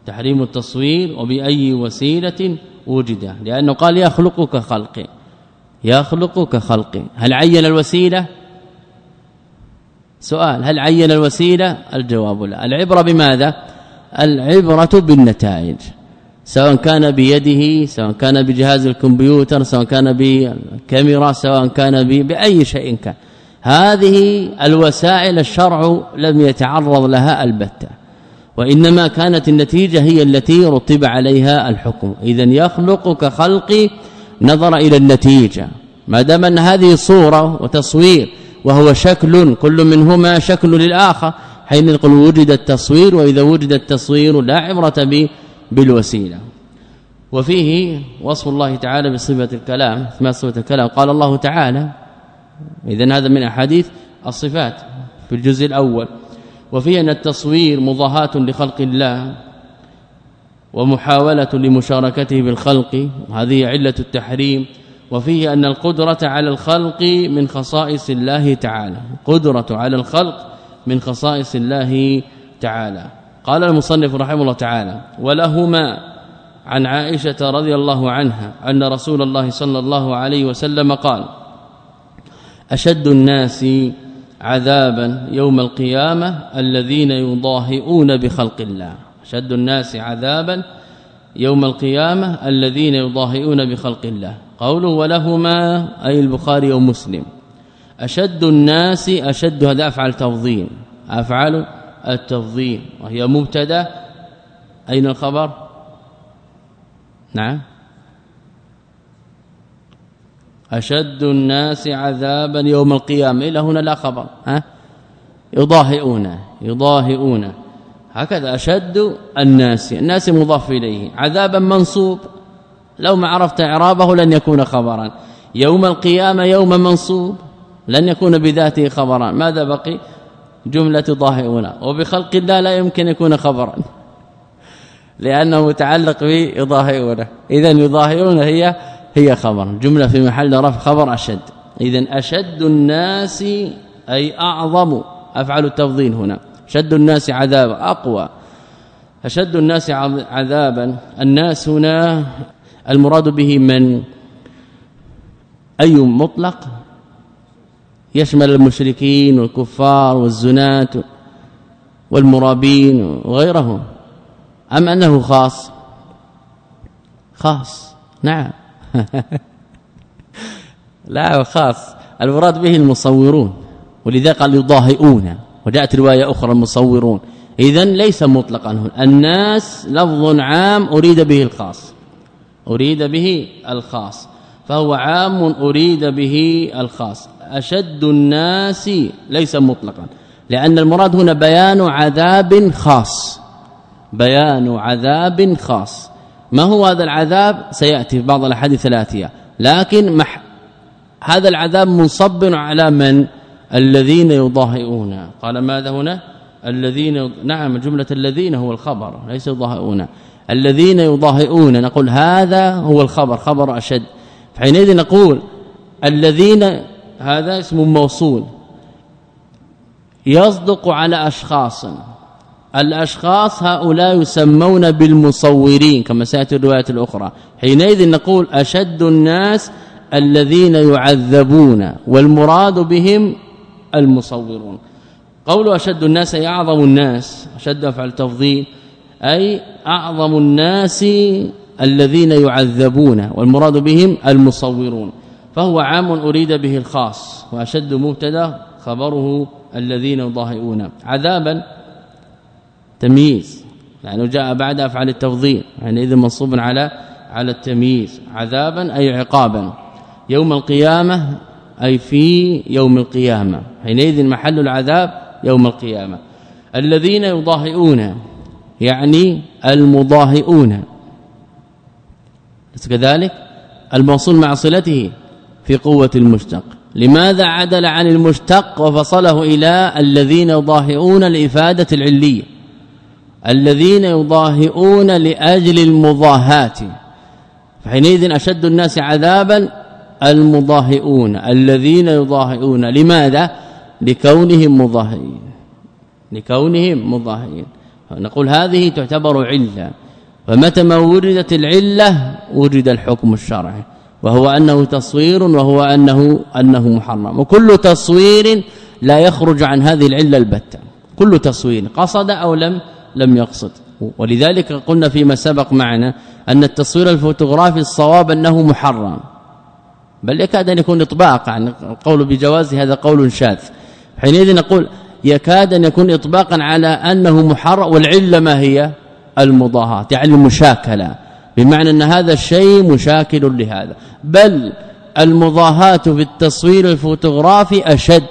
تحريم التصوير وبأي وسيلة وجد. لأنه قال يخلق كخلق يخلق كخلق هل عين الوسيلة؟ سؤال هل عين الوسيلة؟ الجواب لا. العبرة بماذا؟ العبرة بالنتائج سواء كان بيده سواء كان بجهاز الكمبيوتر سواء كان بالكاميرا سواء كان بأي شيء كان. هذه الوسائل الشرع لم يتعرض لها البتة وإنما كانت النتيجة هي التي رتب عليها الحكم. اذا يخلق كخلق نظر إلى النتيجة. ما دام أن هذه صورة وتصوير وهو شكل كل منهما شكل للآخر حين نقول وجد التصوير وإذا وجد التصوير لا عبرة به بالوسيلة. وفيه وصف الله تعالى بصفة الكلام ما صفة الكلام؟ قال الله تعالى اذا هذا من أحاديث الصفات في الجزء الأول. وفيه أن التصوير مضاهاة لخلق الله ومحاولة لمشاركته بالخلق هذه علة التحريم. وفيه أن القدرة على الخلق من خصائص الله تعالى. قدرة على الخلق من خصائص الله تعالى. قال المصنف رحمه الله تعالى ولهما عن عائشة رضي الله عنها أن رسول الله صلى الله عليه وسلم قال أشد الناس عذابا يوم القيامة الذين يضاهئون بخلق الله. أشد الناس عذابا يوم القيامة الذين يضاهئون بخلق الله. قوله ولهما أي البخاري ومسلم. أشد الناس أشد هذا أفعل تفضيل. أفعل التفضيل. وهي مبتدأ. أين الخبر؟ نعم. أشد الناس عذابا يوم القيامة. إلى هنا لا خبر. ها؟ يضاهئون يضاهئون. هكذا أشد الناس. الناس مضاف إليه. عذابا منصوب. لو ما عرفت إعرابه لن يكون خبرا. يوم القيامة يوم منصوب لن يكون بذاته خبرا. ماذا بقي؟ جملة ضاهئون وبخلق الله لا يمكن يكون خبرا. لأنه متعلق بيضاهئون اذا يضاهئون هي هي خبر جملة في محل رفع خبر أشد. اذا أشد الناس أي أعظم. أفعل التفضيل هنا. شد الناس عذابا. أقوى. أشد الناس عذابا. الناس هنا المراد به من أي مطلق يشمل المشركين والكفار والزنات والمرابين وغيرهم. أم أنه خاص؟ خاص. نعم. لا خاص. المراد به المصورون ولذا قال يضاهئون. وجاءت رواية أخرى المصورون. اذا ليس مطلقا هنا. الناس لفظ عام أريد به الخاص. أريد به الخاص. فهو عام أريد به الخاص. أشد الناس ليس مطلقا. لأن المراد هنا بيان عذاب خاص. بيان عذاب خاص. ما هو هذا العذاب؟ سيأتي في بعض الأحاديث الآتية. لكن مح هذا العذاب منصب على من؟ الذين يضاهئون. قال ماذا هنا؟ الذين نعم جملة الذين هو الخبر ليس يضاهئون. الذين يضاهئون. نقول هذا هو الخبر خبر أشد. فحينئذ نقول الذين هذا اسم موصول. يصدق على أشخاص. الأشخاص هؤلاء يسمون بالمصورين كما سيأتي الروايات الأخرى. حينئذ نقول أشد الناس الذين يعذبون والمراد بهم المصورون. قول أشد الناس أي أعظم الناس أشد أفعل تفضيل. أي أعظم الناس الذين يعذبون والمراد بهم المصورون. فهو عام أريد به الخاص وأشد مبتدا خبره الذين يضاهئون. عذابا تمييز لأنه جاء بعد أفعال التفضيل يعني اذا منصوب على على التمييز. عذابا أي عقابا. يوم القيامة أي في يوم القيامة. حينئذ محل العذاب يوم القيامة. الذين يضاهئون يعني المضاهئون. كذلك؟ الموصول مع صلته في قوة المشتق. لماذا عدل عن المشتق وفصله إلى الذين يضاهئون الإفادة العلية؟ الذين يضاهئون لأجل المضاهات فحينئذ أشد الناس عذابا المضاهئون. الذين يضاهئون. لماذا؟ لكونهم مضاهئين. لكونهم مضاهئين. نقول هذه تعتبر علة. فمتى ما وردت العلة وجد الحكم الشرعي. وهو أنه تصوير وهو أنه أنه محرم. وكل تصوير لا يخرج عن هذه العلة البتة. كل تصوير قصد أو لم لم يقصد. ولذلك قلنا فيما سبق معنا أن التصوير الفوتوغرافي الصواب أنه محرم. بل يكاد أن يكون اطباقا. يعني القول بجواز هذا قول شاذ. حينئذ نقول يكاد أن يكون اطباقا على أنه محرم والعلة ما هي؟ المضاهاه يعني المشاكلة بمعنى أن هذا الشيء مشاكل لهذا. بل المضاهاه في التصوير الفوتوغرافي أشد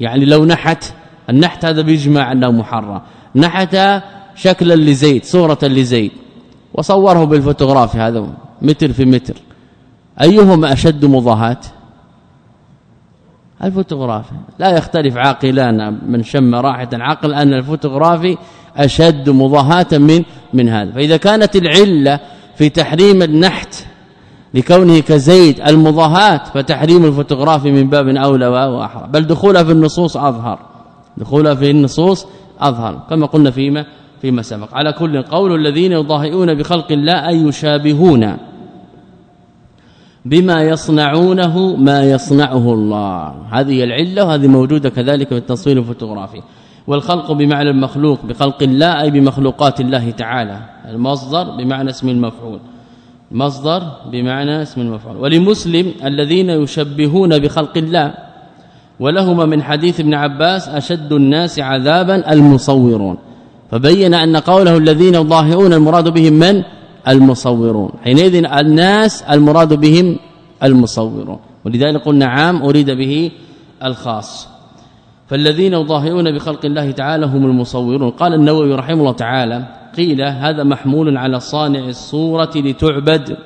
يعني لو نحت النحت هذا بيجمع أنه محرم. نحت شكلا لزيد صورة لزيد وصوره بالفوتوغرافي هذا متر في متر. أيهما أشد مضاهاه الفوتوغرافي. لا يختلف عاقلان من شم رائحة عقل أن الفوتوغرافي أشد مضاهاة من من هذا. فإذا كانت العلة في تحريم النحت لكونه كزيد المضاهاة فتحريم الفوتوغرافي من باب أولى واحرى بل دخولها في النصوص أظهر. دخولها في النصوص أظهر. كما قلنا فيما فيما سبق. على كل قول الذين يضاهئون بخلق الله أي يشابهون. بما يصنعونه ما يصنعه الله. هذه العلة وهذه موجودة كذلك في التصوير الفوتوغرافي. والخلق بمعنى المخلوق بخلق الله أي بمخلوقات الله تعالى. المصدر بمعنى اسم المفعول. مصدر بمعنى اسم المفعول. ولمسلم الذين يشبهون بخلق الله ولهما من حديث ابن عباس أشد الناس عذابا المصورون. فبين أن قوله الذين يضاهئون المراد بهم من؟ المصورون. حينئذ الناس المراد بهم المصورون. ولذلك قلنا عام أريد به الخاص. فالذين يضاهئون بخلق الله تعالى هم المصورون. قال النووي رحمه الله تعالى قيل هذا محمول على صانع الصورة لتعبد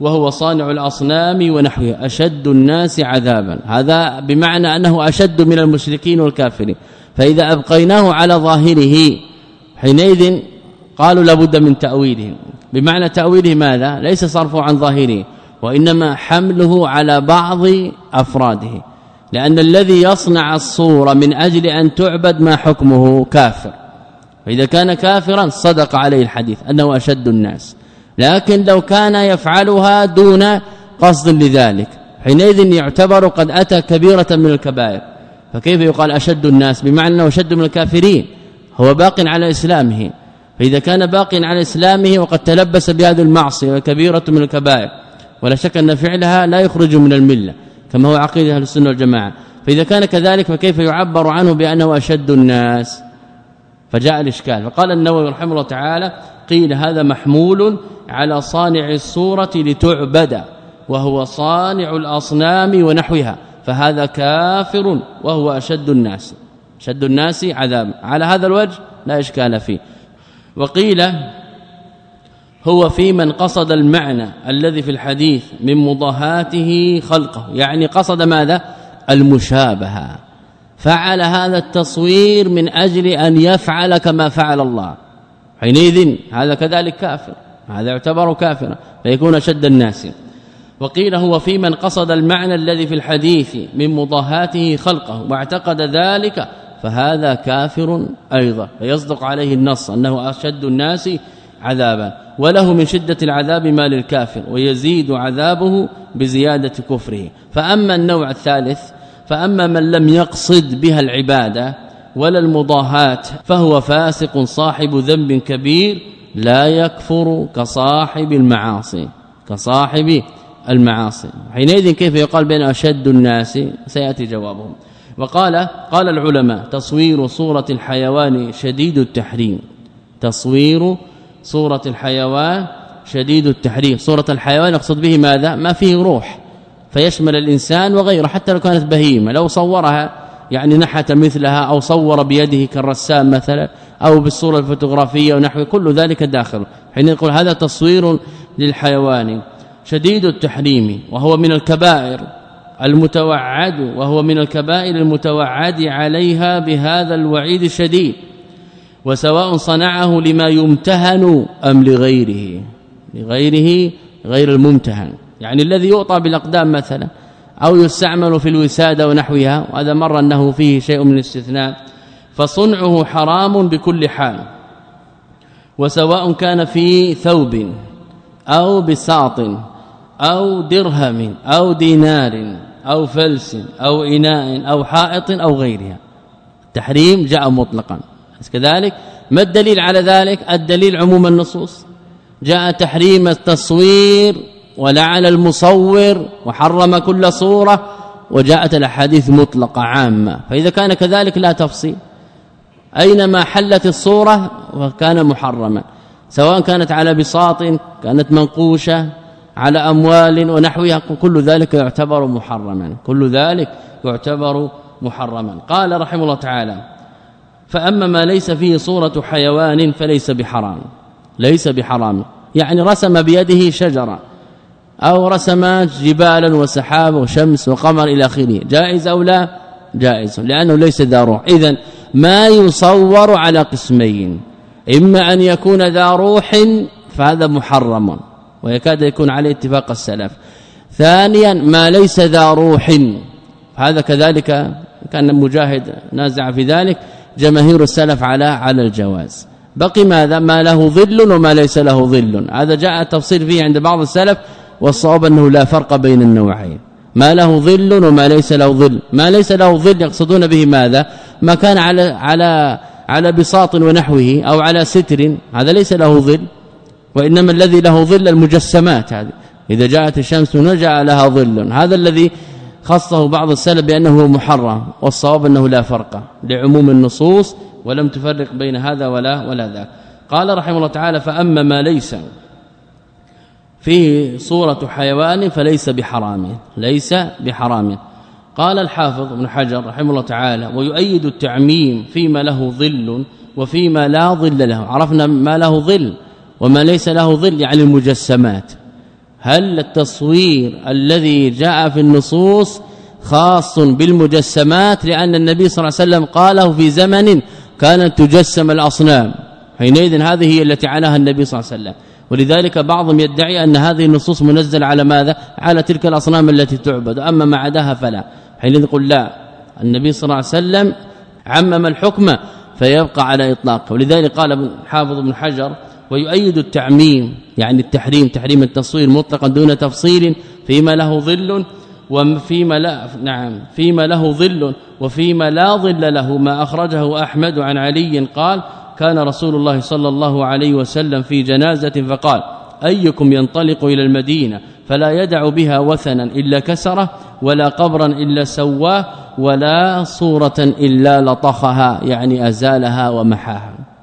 وهو صانع الأصنام ونحوها. أشد الناس عذابا. هذا بمعنى أنه أشد من المشركين والكافرين. فإذا أبقيناه على ظاهره حينئذ قالوا لابد من تأويله. بمعنى تأويله ماذا؟ ليس صرفه عن ظاهره وإنما حمله على بعض أفراده لأن الذي يصنع الصورة من أجل أن تعبد ما حكمه كافر. فإذا كان كافرا صدق عليه الحديث أنه أشد الناس. لكن لو كان يفعلها دون قصد لذلك حينئذ يعتبر قد أتى كبيرة من الكبائر. فكيف يقال أشد الناس؟ بمعنى أنه أشد من الكافرين. هو باق على إسلامه. فإذا كان باق على إسلامه وقد تلبس بهذه المعصية وكبيرة من الكبائر ولا شك أن فعلها لا يخرج من الملة كما هو عقيدة أهل السنة والجماعة. فإذا كان كذلك فكيف يعبر عنه بأنه أشد الناس؟ فجاء الإشكال. فقال النووي رحمه الله تعالى قيل هذا محمول على صانع الصورة لتعبد وهو صانع الأصنام ونحوها فهذا كافر وهو أشد الناس. شد الناس عذاب. على هذا الوجه لا إشكال فيه. وقيل هو في من قصد المعنى الذي في الحديث من مضاهاته خلقه. يعني قصد ماذا؟ المشابهة. فعل هذا التصوير من أجل أن يفعل كما فعل الله. حينئذ هذا كذلك كافر. هذا يعتبر كافرا. فيكون شد الناس. وقيل هو في من قصد المعنى الذي في الحديث من مضاهاته خلقه. واعتقد ذلك فهذا كافر أيضا فيصدق عليه النص أنه أشد الناس عذابا وله من شدة العذاب ما للكافر ويزيد عذابه بزيادة كفره. فأما النوع الثالث فأما من لم يقصد بها العبادة ولا المضاهات فهو فاسق صاحب ذنب كبير لا يكفر كصاحب المعاصي كصاحب المعاصي. حينئذ كيف يقال بين أشد الناس؟ سيأتي جوابهم. وقال قال العلماء تصوير صورة الحيوان شديد التحريم تصوير صورة الحيوان شديد التحريم صورة الحيوان يقصد به ماذا؟ ما فيه روح. فيشمل الإنسان وغيره حتى لو كانت بهيمة. لو صورها يعني نحت مثلها أو صور بيده كالرسام مثلا أو بالصورة الفوتوغرافية ونحو كل ذلك داخل. حين يقول هذا تصوير للحيوان شديد التحريم وهو من الكبائر. المتوعد وهو من الكبائر المتوعد عليها بهذا الوعيد الشديد وسواء صنعه لما يمتهن أم لغيره. لغيره غير الممتهن. يعني الذي يعطى بالأقدام مثلا أو يستعمل في الوسادة ونحوها وهذا مر أنه فيه شيء من الاستثناء فصنعه حرام بكل حال. وسواء كان في ثوب أو بساط أو درهم أو دينار. أو فلس أو إناء أو حائط أو غيرها. التحريم جاء مطلقا. كذلك؟ ما الدليل على ذلك؟ الدليل عموم النصوص. جاء تحريم التصوير ولعن المصور وحرم كل صورة وجاءت الأحاديث مطلقة عامة. فإذا كان كذلك لا تفصيل. أينما حلت الصورة وكان محرما. سواء كانت على بساط كانت منقوشة على أموال ونحوها كل ذلك يعتبر محرما. كل ذلك يعتبر محرما. قال رحمه الله تعالى فأما ما ليس فيه صورة حيوان فليس بحرام. ليس بحرام. يعني رسم بيده شجرة أو رسم جبالا وسحاب وشمس وقمر إلى آخره. جائز أو لا؟ جائز. لأنه ليس ذا روح. اذا ما يصور على قسمين. إما أن يكون ذا روح فهذا محرم. ويكاد يكون عليه اتفاق السلف. ثانيا ما ليس ذا روح. هذا كذلك كان مجاهد نازع في ذلك جماهير السلف على على الجواز. بقي ماذا؟ ما له ظل وما ليس له ظل. هذا جاء التفصيل فيه عند بعض السلف والصواب أنه لا فرق بين النوعين. ما له ظل وما ليس له ظل. ما ليس له ظل يقصدون به ماذا؟ ما كان على على على بساط ونحوه أو على ستر هذا ليس له ظل. وإنما الذي له ظل المجسمات هذه. إذا جاءت الشمس نجع لها ظل. هذا الذي خصه بعض السلف بأنه محرم والصواب أنه لا فرق لعموم النصوص ولم تفرق بين هذا ولا ولا ذاك. قال رحمه الله تعالى فأما ما ليس فيه صورة حيوان فليس بحرام ليس بحرام. قال الحافظ ابن حجر رحمه الله تعالى ويؤيد التعميم فيما له ظل وفيما لا ظل له. عرفنا ما له ظل. وما ليس له ظل يعني المجسمات. هل التصوير الذي جاء في النصوص خاص بالمجسمات؟ لأن النبي صلى الله عليه وسلم قاله في زمن كانت تجسم الأصنام. حينئذ هذه هي التي عناها النبي صلى الله عليه وسلم. ولذلك بعضهم يدعي أن هذه النصوص منزل على ماذا؟ على تلك الأصنام التي تعبد. أما ما عداها فلا. حينئذ نقول لا. النبي صلى الله عليه وسلم عمم الحكم فيبقى على إطلاقه. ولذلك قال حافظ ابن حجر ويؤيد التعميم يعني التحريم تحريم التصوير مطلقا دون تفصيل فيما له ظل وفيما لا نعم فيما له ظل وفيما لا ظل له ما أخرجه أحمد عن علي قال كان رسول الله صلى الله عليه وسلم في جنازة فقال أيكم ينطلق إلى المدينة فلا يدع بها وثنا إلا كسرة ولا قبرا إلا سواه ولا صورة إلا لطخها يعني أزالها ومحاها.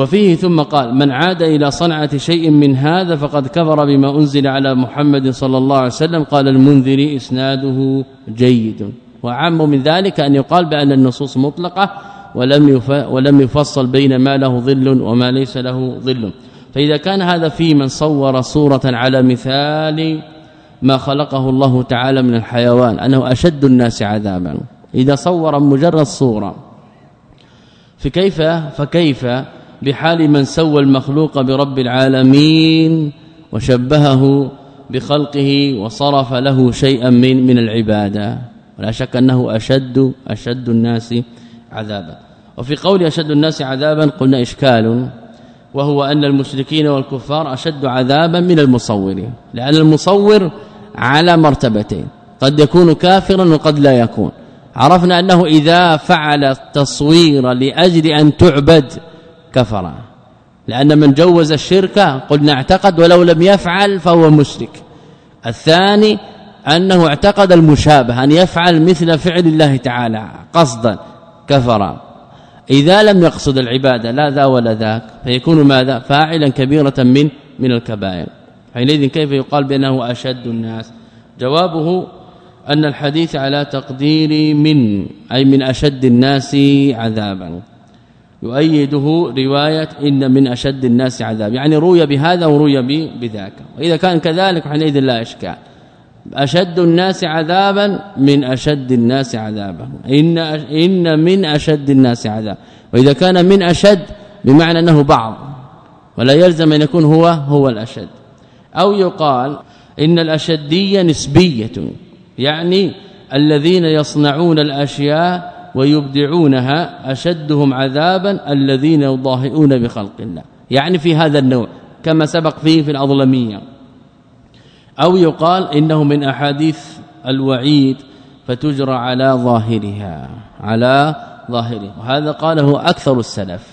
وفيه ثم قال من عاد إلى صنعة شيء من هذا فقد كفر بما أنزل على محمد صلى الله عليه وسلم. قال المنذري إسناده جيد. وعم من ذلك أن يقال بأن النصوص مطلقة ولم ولم يفصل بين ما له ظل وما ليس له ظل. فإذا كان هذا في من صور صورة على مثال ما خلقه الله تعالى من الحيوان أنه أشد الناس عذابا. إذا صور مجرد صورة فكيف فكيف بحال من سوى المخلوق برب العالمين وشبهه بخلقه وصرف له شيئا من من العبادة. ولا شك أنه اشد أشد الناس عذابا. وفي قول أشد الناس عذابا قلنا إشكال وهو أن المشركين والكفار أشد عذابا من المصورين لأن المصور على مرتبتين قد يكون كافرا وقد لا يكون. عرفنا أنه إذا فعل التصوير لأجل أن تعبد كفر. لأن من جوز الشرك قلنا اعتقد ولو لم يفعل فهو مشرك. الثاني أنه اعتقد المشابه أن يفعل مثل فعل الله تعالى قصدا كفر إذا لم يقصد العبادة لا ذا ولا ذاك فيكون ماذا؟ فاعلا كبيرة من من الكبائر. حينئذ كيف يقال بأنه أشد الناس؟ جوابه أن الحديث على تقدير من أي من أشد الناس عذابا. يؤيده رواية إن من أشد الناس عذاب. يعني روي بهذا وروي بذاك. وإذا كان كذلك حينئذ لا إشكال. أشد الناس عذابا من أشد الناس عذابا. إن إن من أشد الناس عذابا وإذا كان من أشد بمعنى أنه بعض. ولا يلزم أن يكون هو هو الأشد. أو يقال إن الأشدية نسبية. يعني الذين يصنعون الأشياء ويبدعونها أشدهم عذابا الذين يضاهئون بخلق الله. يعني في هذا النوع كما سبق فيه في الأظلمية. أو يقال إنه من أحاديث الوعيد فتجرى على ظاهرها على ظاهره وهذا قاله أكثر السلف.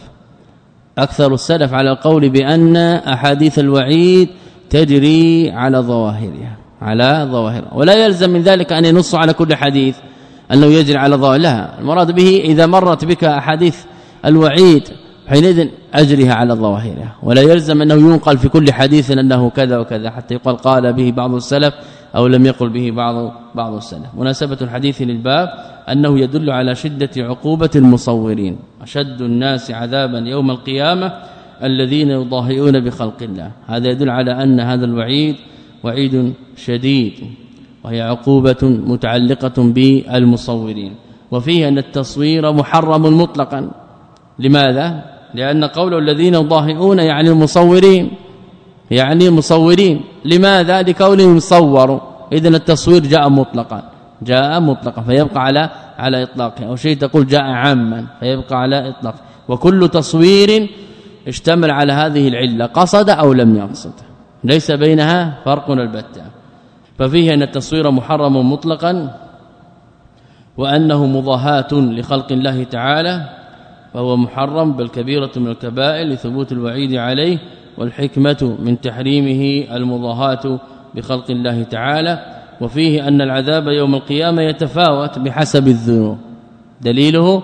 أكثر السلف على القول بأن أحاديث الوعيد تجري على ظواهرها على ظواهرها. ولا يلزم من ذلك أن ينص على كل حديث. أنه يجري على ظواهر لا المراد به إذا مرت بك أحاديث الوعيد حينئذ أجرها على ظواهرها ولا يلزم أنه ينقل في كل حديث أنه كذا وكذا حتى يقال قال به بعض السلف أو لم يقل به بعض بعض السلف. مناسبة الحديث للباب أنه يدل على شدة عقوبة المصورين. أشد الناس عذابا يوم القيامة الذين يضاهئون بخلق الله. هذا يدل على أن هذا الوعيد وعيد شديد. وهي عقوبة متعلقة بالمصورين. وفيه أن التصوير محرم مطلقا. لماذا؟ لأن قول الذين يضاهئون يعني المصورين يعني المصورين لماذا؟ لكونهم صوروا اذا التصوير جاء مطلقا. جاء مطلقا فيبقى على على اطلاقه أو شيء تقول جاء عاما فيبقى على إطلاق. وكل تصوير اشتمل على هذه العلة قصد أو لم يقصد. ليس بينها فرق البتة. ففيه أن التصوير محرم مطلقا وأنه مضاهاة لخلق الله تعالى فهو محرم بل كبيرة من الكبائر لثبوت الوعيد عليه والحكمة من تحريمه المضاهاة بخلق الله تعالى. وفيه أن العذاب يوم القيامة يتفاوت بحسب الذنوب. دليله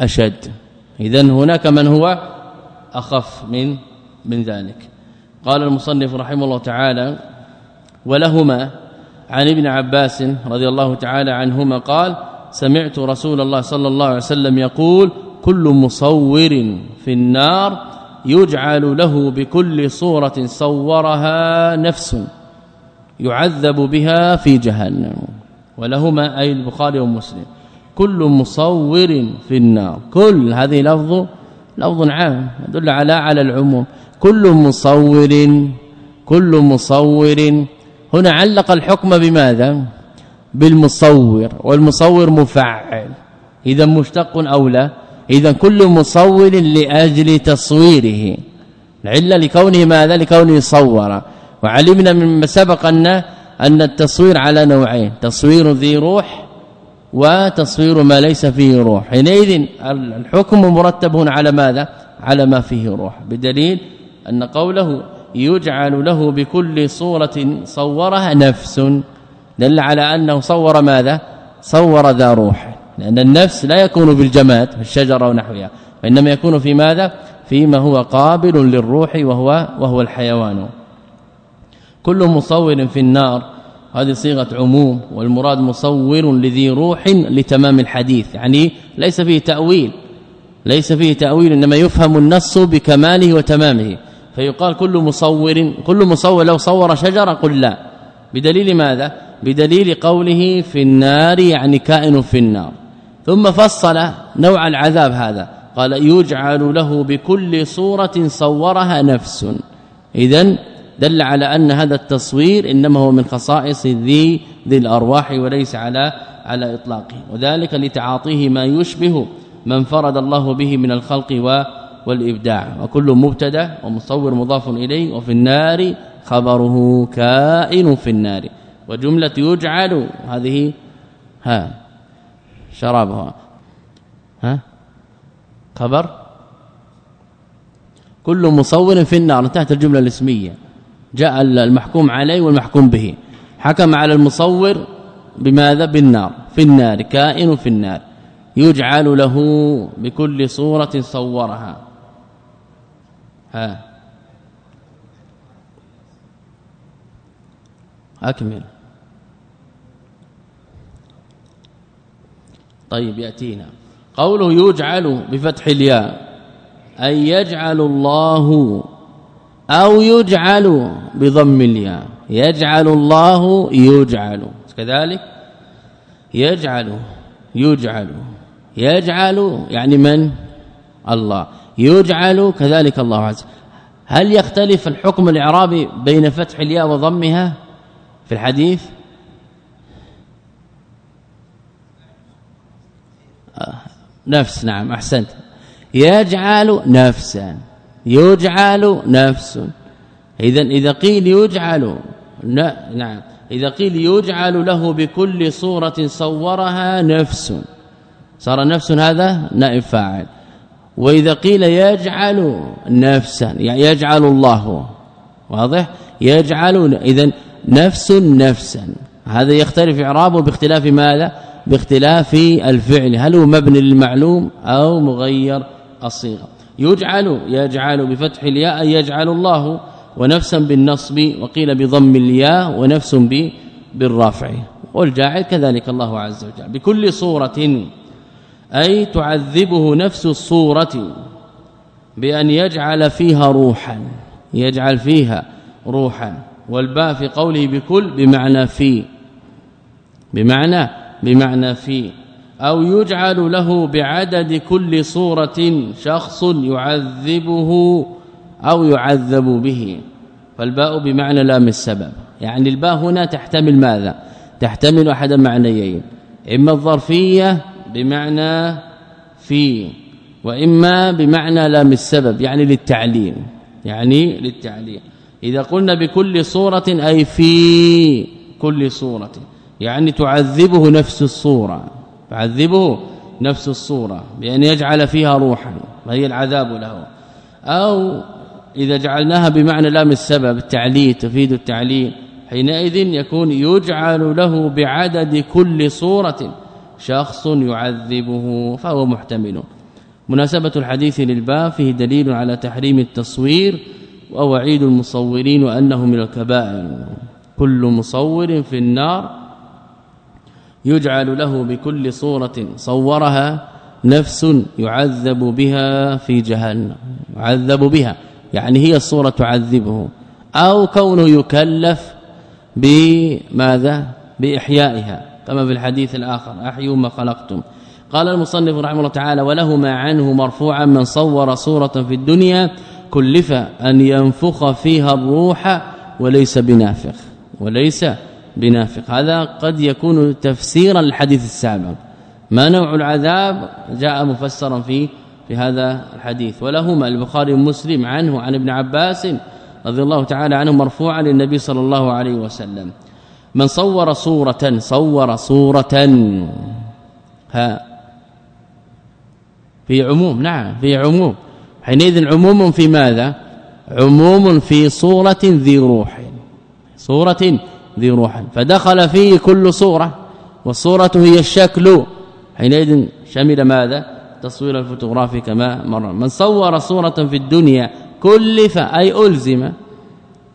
أشد. اذا هناك من هو أخف من من ذلك. قال المصنف رحمه الله تعالى ولهما عن ابن عباس رضي الله تعالى عنهما قال سمعت رسول الله صلى الله عليه وسلم يقول كل مصور في النار يجعل له بكل صورة صورها نفس يعذب بها في جهنم. ولهما أي البخاري ومسلم كل مصور في النار. كل هذه لفظ لفظ عام يدل على على العموم. كل مصور كل مصور هنا علق الحكم بماذا؟ بالمصور والمصور مفعل. إذا مشتق أو لا؟ إذا كل مصور لأجل تصويره. العلة لكونه ماذا؟ لكونه صور. وعلمنا مما سبق أن أن التصوير على نوعين تصوير ذي روح وتصوير ما ليس فيه روح. حينئذ الحكم مرتب على ماذا؟ على ما فيه روح. بدليل أن قوله يجعل له بكل صورة صورها نفس. دل على أنه صور ماذا؟ صور ذا روح. لأن النفس لا يكون بالجماد الشجره ونحوها وإنما يكون في ماذا؟ فيما هو قابل للروح وهو وهو الحيوان. كل مصور في النار هذه صيغة عموم والمراد مصور لذي روح لتمام الحديث. يعني ليس فيه تأويل ليس فيه تأويل إنما يفهم النص بكماله وتمامه. فيقال كل مصور كل مصور لو صور شجرة قل لا. بدليل ماذا؟ بدليل قوله في النار يعني كائن في النار. ثم فصل نوع العذاب هذا. قال يجعل له بكل صورة صورها نفس. اذا دل على أن هذا التصوير إنما هو من خصائص ذي ذي الأرواح وليس على على إطلاقه. وذلك لتعاطيه ما يشبه من فرد الله به من الخلق والإبداع. وكل مبتدأ ومصور مضاف إليه. وفي النار خبره كائن في النار. وجملة يجعل هذه ها شرابها. ها خبر. كل مصور في النار. انتهت الجملة الاسمية. جاء المحكوم عليه والمحكوم به. حكم على المصور بماذا؟ بالنار. في النار كائن في النار. يجعل له بكل صورة صورها. أكمل. طيب يأتينا. قوله يجعل بفتح الياء أي يجعل الله أو يجعل بضم الياء. يجعل الله يجعل. كذلك؟ يجعل يجعل. يجعل يعني من؟ الله. يجعل كذلك الله عز هل يختلف الحكم الإعرابي بين فتح الياء وضمها في الحديث؟ نفس نعم أحسنت. يجعل نفسا يجعل نفس إذا إذا قيل يجعل نعم. إذا قيل يجعل له بكل صورة صورها نفس. صار نفس هذا؟ نائب فاعل. وإذا قيل يجعل نفسا يعني يجعل الله واضح؟ يجعل اذا نفس نفسا. هذا يختلف إعرابه باختلاف ماذا؟ باختلاف الفعل. هل هو مبني للمعلوم أو مغير الصيغة؟ يجعل يجعل بفتح الياء يجعل الله ونفسا بالنصب وقيل بضم الياء ونفس بالرفع. والجاعل كذلك الله عز وجل. بكل صورة أي تعذبه نفس الصورة بأن يجعل فيها روحا يجعل فيها روحا. والباء في قوله بكل بمعنى في بمعنى بمعنى في. أو يجعل له بعدد كل صورة شخص يعذبه أو يعذب به. فالباء بمعنى لام السبب. يعني الباء هنا تحتمل ماذا؟ تحتمل أحد المعنيين إما الظرفية بمعنى في وإما بمعنى لام السبب يعني للتعليم يعني للتعليم إذا قلنا بكل صورة أي في كل صورة يعني تعذبه نفس الصورة تعذبه نفس الصورة بأن يجعل فيها روحا وهي العذاب له. أو إذا جعلناها بمعنى لام السبب التعليل تفيد التعليل حينئذ يكون يجعل له بعدد كل صورة. شخص يعذبه فهو محتمل. مناسبة الحديث للباب فيه دليل على تحريم التصوير ووعيد المصورين وأنه من الكبائر. كل مصور في النار يجعل له بكل صورة صورها نفس يعذب بها في جهنم. يعذب بها يعني هي الصورة تعذبه. أو كونه يكلف بماذا؟ بإحيائها. كما في الحديث الآخر أحيوا ما خلقتم. قال المصنف رحمه الله تعالى وله ما عنه مرفوعا من صور صورة في الدنيا كلف أن ينفخ فيها الروح وليس بنافخ وليس بنافق هذا قد يكون تفسيرا للحديث السابق. ما نوع العذاب؟ جاء مفسرا في في هذا الحديث. ولهما البخاري ومسلم عنه عن ابن عباس رضي الله تعالى عنه مرفوعا للنبي صلى الله عليه وسلم. من صور صورة صور صورة. ها. في عموم نعم في عموم. حينئذ عموم في ماذا؟ عموم في صورة ذي روح. صورة ذي روح. فدخل فيه كل صورة والصورة هي الشكل. حينئذ شمل ماذا؟ تصوير الفوتوغرافي كما مر. من صور صورة في الدنيا كلف أي ألزم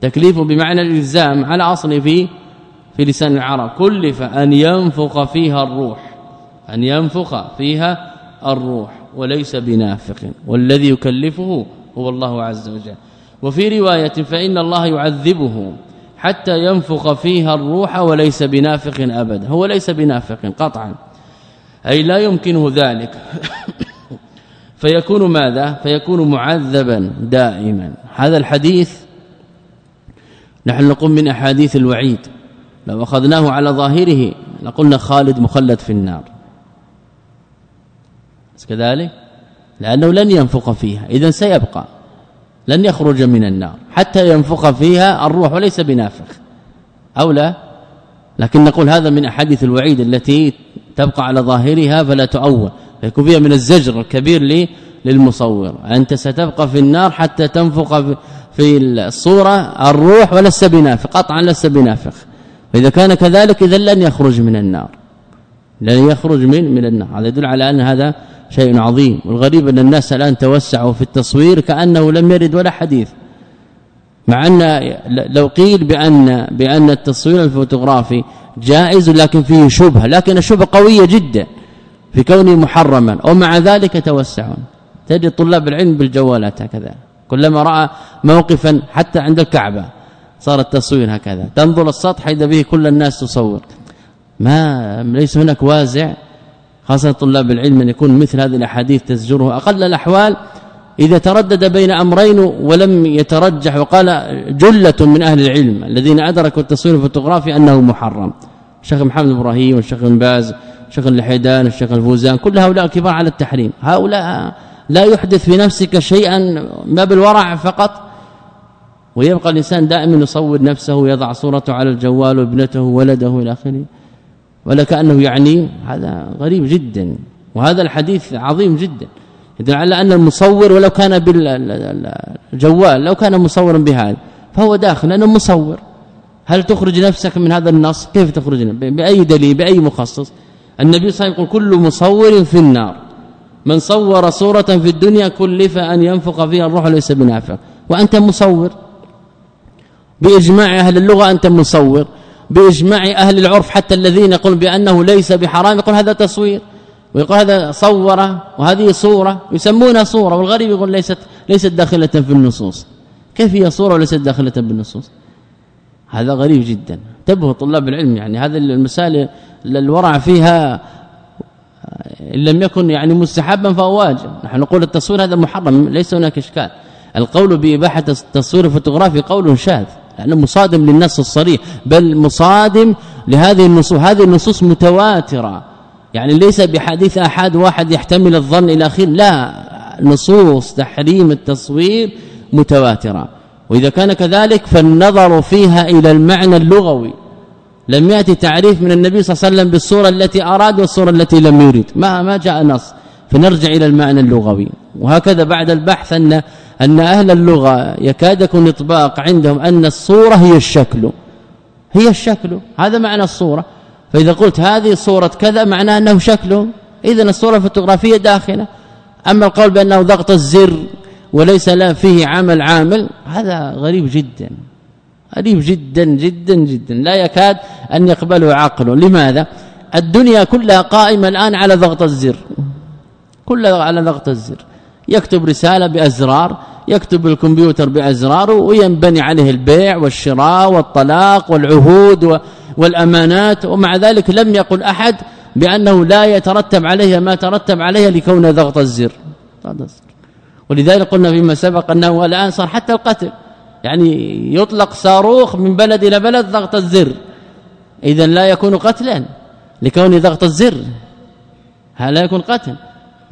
تكليف بمعنى الإلزام على أصل في في لسان العرب. كلف أن ينفخ فيها الروح أن ينفخ فيها الروح وليس بنافق. والذي يكلفه هو الله عز وجل. وفي رواية فإن الله يعذبه حتى ينفخ فيها الروح وليس بنافق أبدا. هو ليس بنافق قطعا. أي لا يمكنه ذلك. فيكون ماذا؟ فيكون معذبا دائما. هذا الحديث نحن نقوم من أحاديث الوعيد. لو اخذناه على ظاهره لقلنا خالد مخلد في النار. كذلك؟ لأنه لن ينفخ فيها اذا سيبقى لن يخرج من النار حتى ينفخ فيها الروح وليس بنافخ. أو لا؟ لكن نقول هذا من أحاديث الوعيد التي تبقى على ظاهرها فلا تؤول فيكون فيها من الزجر الكبير للمصور. أنت ستبقى في النار حتى تنفخ في الصورة الروح ولست بنافخ قطعا لست بنافخ. فإذا كان كذلك إذا لن يخرج من النار. لن يخرج من من النار. هذا يدل على أن هذا شيء عظيم. والغريب أن الناس الآن توسعوا في التصوير كأنه لم يرد ولا حديث. مع أن لو قيل بان بأن التصوير الفوتوغرافي جائز لكن فيه شبهة. لكن الشبهة قوية جدا في كونه محرما. ومع ذلك توسعون تجد طلاب العلم بالجوالات هكذا. كلما رأى موقفا حتى عند الكعبة. صار التصوير هكذا. تنظر السطح إذا به كل الناس تصور. ما ليس هناك وازع خاصة طلاب العلم أن يكون مثل هذه الأحاديث تزجره. أقل الأحوال إذا تردد بين أمرين ولم يترجح وقال جلة من أهل العلم الذين أدركوا التصوير الفوتوغرافي أنه محرم. الشيخ محمد إبراهيم والشيخ بن باز الشيخ الحيدان الشيخ الفوزان كل هؤلاء كبار على التحريم. هؤلاء لا يحدث في نفسك شيئا ما بالورع فقط. ويبقى الإنسان دائما يصور نفسه ويضع صورته على الجوال وابنته وولده إلى آخره ولا كأنه يعني هذا غريب جدا وهذا الحديث عظيم جدا. يدل على أن المصور ولو كان بالجوال لو كان مصورا بهذا فهو داخل لأنه مصور. هل تخرج نفسك من هذا النص؟ كيف تخرج؟ بأي دليل؟ بأي مخصص؟ النبي صلى الله عليه وسلم يقول كل مصور في النار. من صور صورة في الدنيا كلف أن ينفق فيها الروح ليس بنافع. وأنت مصور. بإجماع أهل اللغة أنت مصور بإجماع أهل العرف حتى الذين يقولون بأنه ليس بحرام يقول هذا تصوير ويقول هذا صورة وهذه صورة يسمونها صورة والغريب يقول ليست ليست داخلة في النصوص. كيف هي صورة وليست داخلة بالنصوص؟ هذا غريب جدا. انتبهوا طلاب العلم يعني هذه المسائل الورع فيها إن لم يكن يعني مستحبا فهو واجب. نحن نقول التصوير هذا محرم ليس هناك إشكال. القول بإباحة التصوير الفوتوغرافي قول شاذ. لأنه مصادم للنص الصريح بل مصادم لهذه النصوص. هذه النصوص متواترة. يعني ليس بحديث أحد واحد يحتمل الظن إلى آخره. لا نصوص تحريم التصوير متواترة. وإذا كان كذلك فالنظر فيها إلى المعنى اللغوي. لم يأتي تعريف من النبي صلى الله عليه وسلم بالصورة التي أراد والصورة التي لم يريد ما ما جاء نص. فنرجع إلى المعنى اللغوي. وهكذا بعد البحث أن أن أهل اللغة يكاد يكون إطباق عندهم أن الصورة هي الشكل. هي الشكل. هذا معنى الصورة. فإذا قلت هذه صورة كذا معناه أنه شكله اذا الصورة الفوتوغرافية داخلة. أما القول بأنه ضغط الزر وليس لا فيه عمل عامل هذا غريب جدا. غريب جدا جدا جدا. لا يكاد أن يقبله عقله لماذا؟ الدنيا كلها قائمة الآن على ضغط الزر. كلها على ضغط الزر. يكتب رسالة بأزرار يكتب الكمبيوتر بأزرار وينبني عليه البيع والشراء والطلاق والعهود والأمانات ومع ذلك لم يقل أحد بأنه لا يترتب عليها ما ترتب عليها لكون ضغط الزر. ولذلك قلنا فيما سبق أنه الآن صار حتى القتل. يعني يطلق صاروخ من بلد إلى بلد ضغط الزر. اذا لا يكون قتلا لكون ضغط الزر. هل لا يكون قتل؟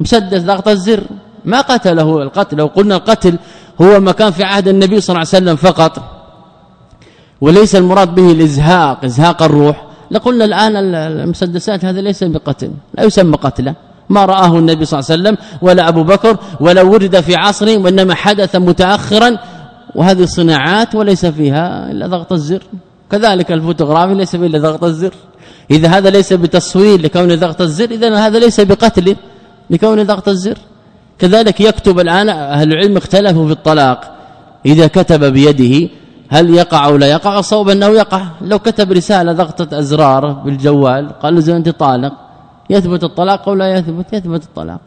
مسدس ضغط الزر. ما قتله القتل لو قلنا القتل هو ما كان في عهد النبي صلى الله عليه وسلم فقط وليس المراد به الإزهاق إزهاق الروح. لقلنا الآن المسدسات هذا ليس بقتل لا يسمى قتلا. ما رآه النبي صلى الله عليه وسلم ولا أبو بكر ولا ورد في عصره وإنما حدث متأخرا وهذه الصناعات وليس فيها إلا ضغط الزر. كذلك الفوتوغرافي ليس فيه إلا ضغط الزر. إذا هذا ليس بتصوير لكون ضغط الزر إذا هذا ليس بقتل لكون ضغط الزر. كذلك يكتب الآن أهل العلم اختلفوا في الطلاق إذا كتب بيده هل يقع أو لا يقع؟ الصواب أنه يقع. لو كتب رسالة ضغطة أزرار بالجوال قال له أنت طالق. يثبت الطلاق أو لا يثبت؟ يثبت الطلاق.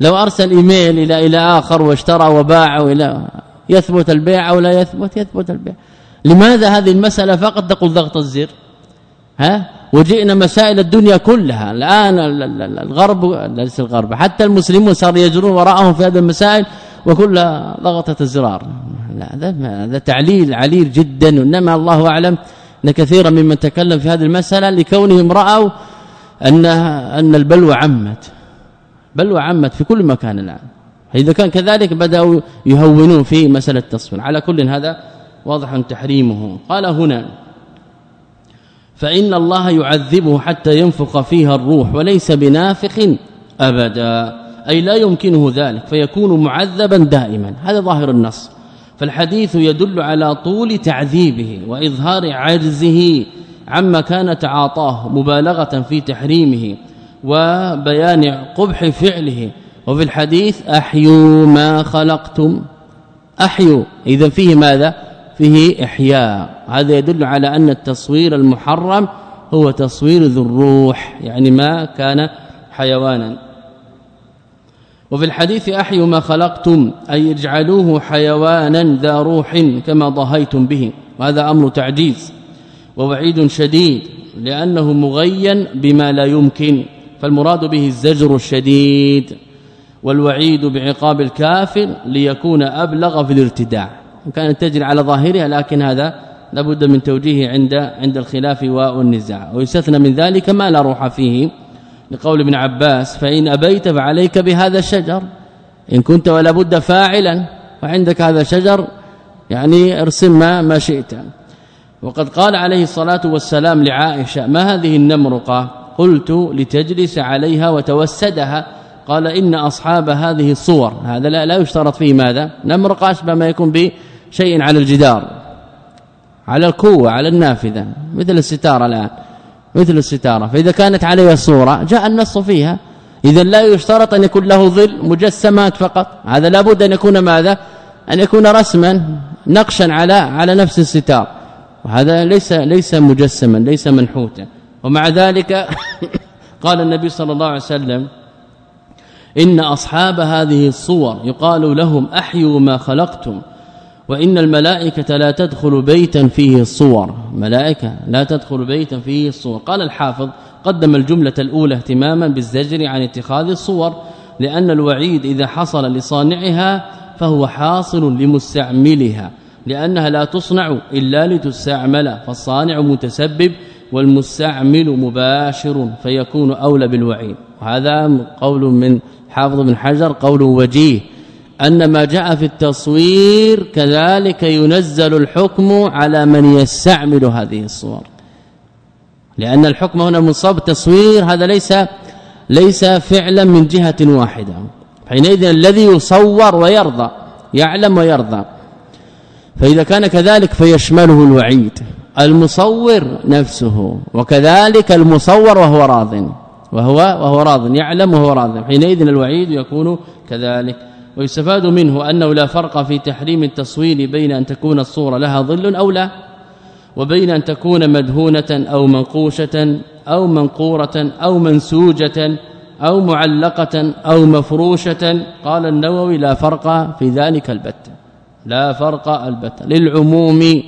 لو أرسل إيميل إلى إلى آخر واشترى وباع إلى يثبت البيع أو لا يثبت؟ يثبت البيع. لماذا هذه المسألة فقط تقول ضغط الزر؟ ها؟ وجئنا مسائل الدنيا كلها. الآن الغرب ليس الغرب حتى المسلمون صار يجرون وراءهم في هذه المسائل وكلها ضغطة الزرار. لا هذا هذا تعليل عليل جدا انما الله أعلم أن كثيرا ممن تكلم في هذه المسألة لكونهم رأوا ان أن البلوى عمت. بلوى عمت في كل مكان الآن. إذا كان كذلك بدأوا يهونون في مسألة التصوير. على كل هذا واضح تحريمه. قال هنا فإن الله يعذبه حتى ينفخ فيها الروح وليس بنافخ أبدا أي لا يمكنه ذلك فيكون معذبا دائما هذا ظاهر النص. فالحديث يدل على طول تعذيبه وإظهار عجزه عما كان تعاطاه مبالغة في تحريمه وبيان قبح فعله. وفي الحديث أحيوا ما خلقتم أحيوا اذا فيه ماذا؟ فيه إحياء. هذا يدل على أن التصوير المحرم هو تصوير ذو الروح يعني ما كان حيوانا. وفي الحديث احيوا ما خلقتم أي اجعلوه حيوانا ذا روح كما ضهيتم به. وهذا أمر تعجيز ووعيد شديد لأنه مغين بما لا يمكن فالمراد به الزجر الشديد والوعيد بعقاب الكافر ليكون أبلغ في الارتداع. وكانت تجري على ظاهرها لكن هذا لابد من توجيه عند عند الخلاف والنزاع. ويستثنى من ذلك ما لا روح فيه لقول ابن عباس فإن أبيت فعليك بهذا الشجر إن كنت ولا بد فاعلا وعندك هذا الشجر يعني ارسم ما, ما شئت. وقد قال عليه الصلاة والسلام لعائشة ما هذه النمرقة قلت لتجلس عليها وتوسدها. قال إن أصحاب هذه الصور. هذا لا, لا يشترط فيه ماذا؟ نمرقة أشبه ما يكون بشيء على الجدار على الكوة على النافذة مثل الستارة الآن مثل الستارة. فإذا كانت عليها صورة جاء النص فيها. إذا لا يشترط أن يكون له ظل مجسمات فقط. هذا لابد أن يكون ماذا؟ أن يكون رسما نقشا على على نفس الستار. وهذا ليس ليس مجسما ليس منحوتا. ومع ذلك قال النبي صلى الله عليه وسلم إن أصحاب هذه الصور يقال لهم أحيوا ما خلقتم. وإن الملائكة لا تدخل بيتا فيه الصور. ملائكة لا تدخل بيتا فيه الصور. قال الحافظ قدم الجملة الأولى اهتماما بالزجر عن اتخاذ الصور لأن الوعيد إذا حصل لصانعها فهو حاصل لمستعملها لأنها لا تصنع إلا لتستعمل فالصانع متسبب والمستعمل مباشر فيكون أولى بالوعيد. وهذا قول من حافظ بن حجر قول وجيه. أن ما جاء في التصوير كذلك ينزل الحكم على من يستعمل هذه الصور. لأن الحكم هنا مصاب التصوير هذا ليس ليس فعلا من جهة واحدة. حينئذ الذي يصور ويرضى يعلم ويرضى. فإذا كان كذلك فيشمله الوعيد المصور نفسه وكذلك المصور وهو راض. وهو وهو راض يعلم وهو راض. حينئذ الوعيد يكون كذلك. ويستفاد منه أنه لا فرق في تحريم التصوير بين أن تكون الصورة لها ظل أو لا وبين أن تكون مدهونة أو منقوشة أو منقورة أو منسوجة أو معلقة أو مفروشة. قال النووي لا فرق في ذلك البتة لا فرق البتة للعموم.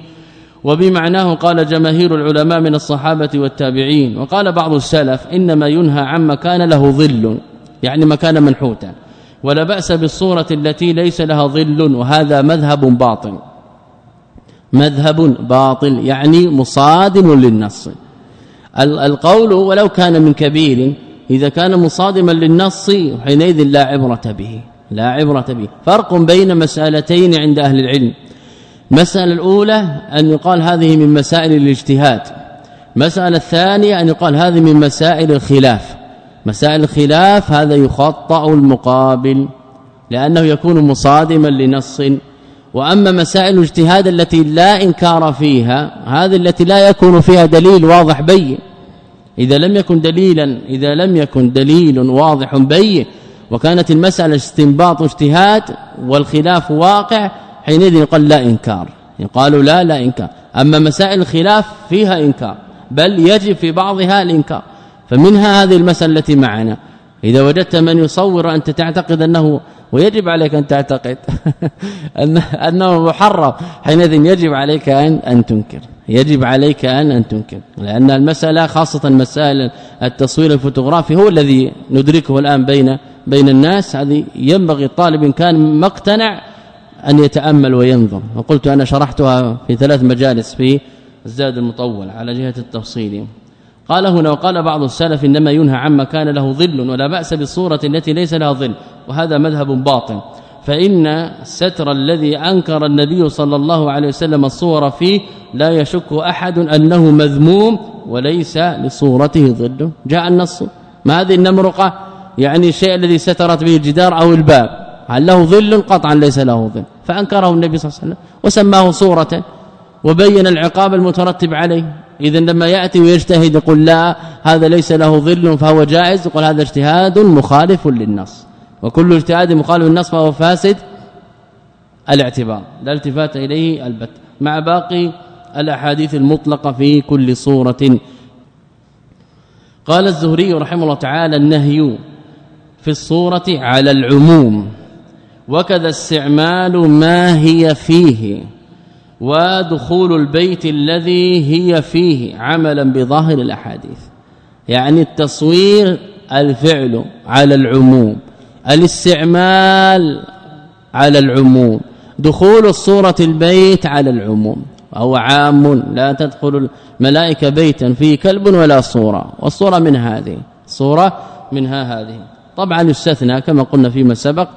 وبمعناه قال جماهير العلماء من الصحابة والتابعين وقال بعض السلف إنما ينهى عن مكان له ظل يعني مكان منحوتا. ولا بأس بالصورة التي ليس لها ظل وهذا مذهب باطل. مذهب باطل يعني مصادم للنص. القول ولو كان من كبير إذا كان مصادما للنص حينئذ لا عبرة به لا عبرة به. فرق بين مسألتين عند أهل العلم. المساله الأولى أن يقال هذه من مسائل الاجتهاد. مسألة الثانية أن يقال هذه من مسائل الخلاف. مسائل الخلاف هذا يخطأ المقابل لأنه يكون مصادما لنص. وأما مسائل الاجتهاد التي لا إنكار فيها هذه التي لا يكون فيها دليل واضح بين. إذا لم يكن دليلا إذا لم يكن دليل واضح بين. وكانت المسألة استنباط اجتهاد والخلاف واقع حينئذ يقال لا إنكار. يقال لا لا إنكار. أما مسائل الخلاف فيها إنكار بل يجب في بعضها الإنكار. فمنها هذه المسألة التي معنا. إذا وجدت من يصور أنت تعتقد أنه ويجب عليك أن تعتقد أن أنه محرم حينئذ يجب عليك أن أن تنكر. يجب عليك أن أن تنكر. لأن المسألة خاصة مسائل التصوير الفوتوغرافي هو الذي ندركه الآن بين بين الناس. هذه ينبغي الطالب إن كان مقتنع أن يتأمل وينظر. وقلت أنا شرحتها في ثلاث مجالس في الزاد المطول على جهة التفصيل. قال هنا وقال بعض السلف إنما ينهى عما كان له ظل ولا بأس بالصورة التي ليس لها ظل وهذا مذهب باطل فإن الستر الذي أنكر النبي صلى الله عليه وسلم الصور فيه لا يشك أحد أنه مذموم وليس لصورته ظل. جاء النص. ما هذه النمرقة؟ يعني الشيء الذي سترت به الجدار أو الباب. هل له ظل؟ قطعا ليس له ظل. فأنكره النبي صلى الله عليه وسلم وسماه صورة وبين العقاب المترتب عليه. اذا لما يأتي ويجتهد يقول لا هذا ليس له ظل فهو جائز يقول هذا اجتهاد مخالف للنص. وكل اجتهاد مخالف للنص فهو فاسد الاعتبار لا التفات إليه البت. مع باقي الأحاديث المطلقة في كل صورة. قال الزهري رحمه الله تعالى النهي في الصورة على العموم وكذا استعمال ما هي فيه. ودخول البيت الذي هي فيه عملا بظاهر الأحاديث. يعني التصوير الفعل على العموم الاستعمال على العموم دخول الصورة البيت على العموم. وهو عام لا تدخل الملائكة بيتا فيه كلب ولا صورة. والصورة من هذه صورة منها هذه. طبعا يستثنى كما قلنا فيما سبق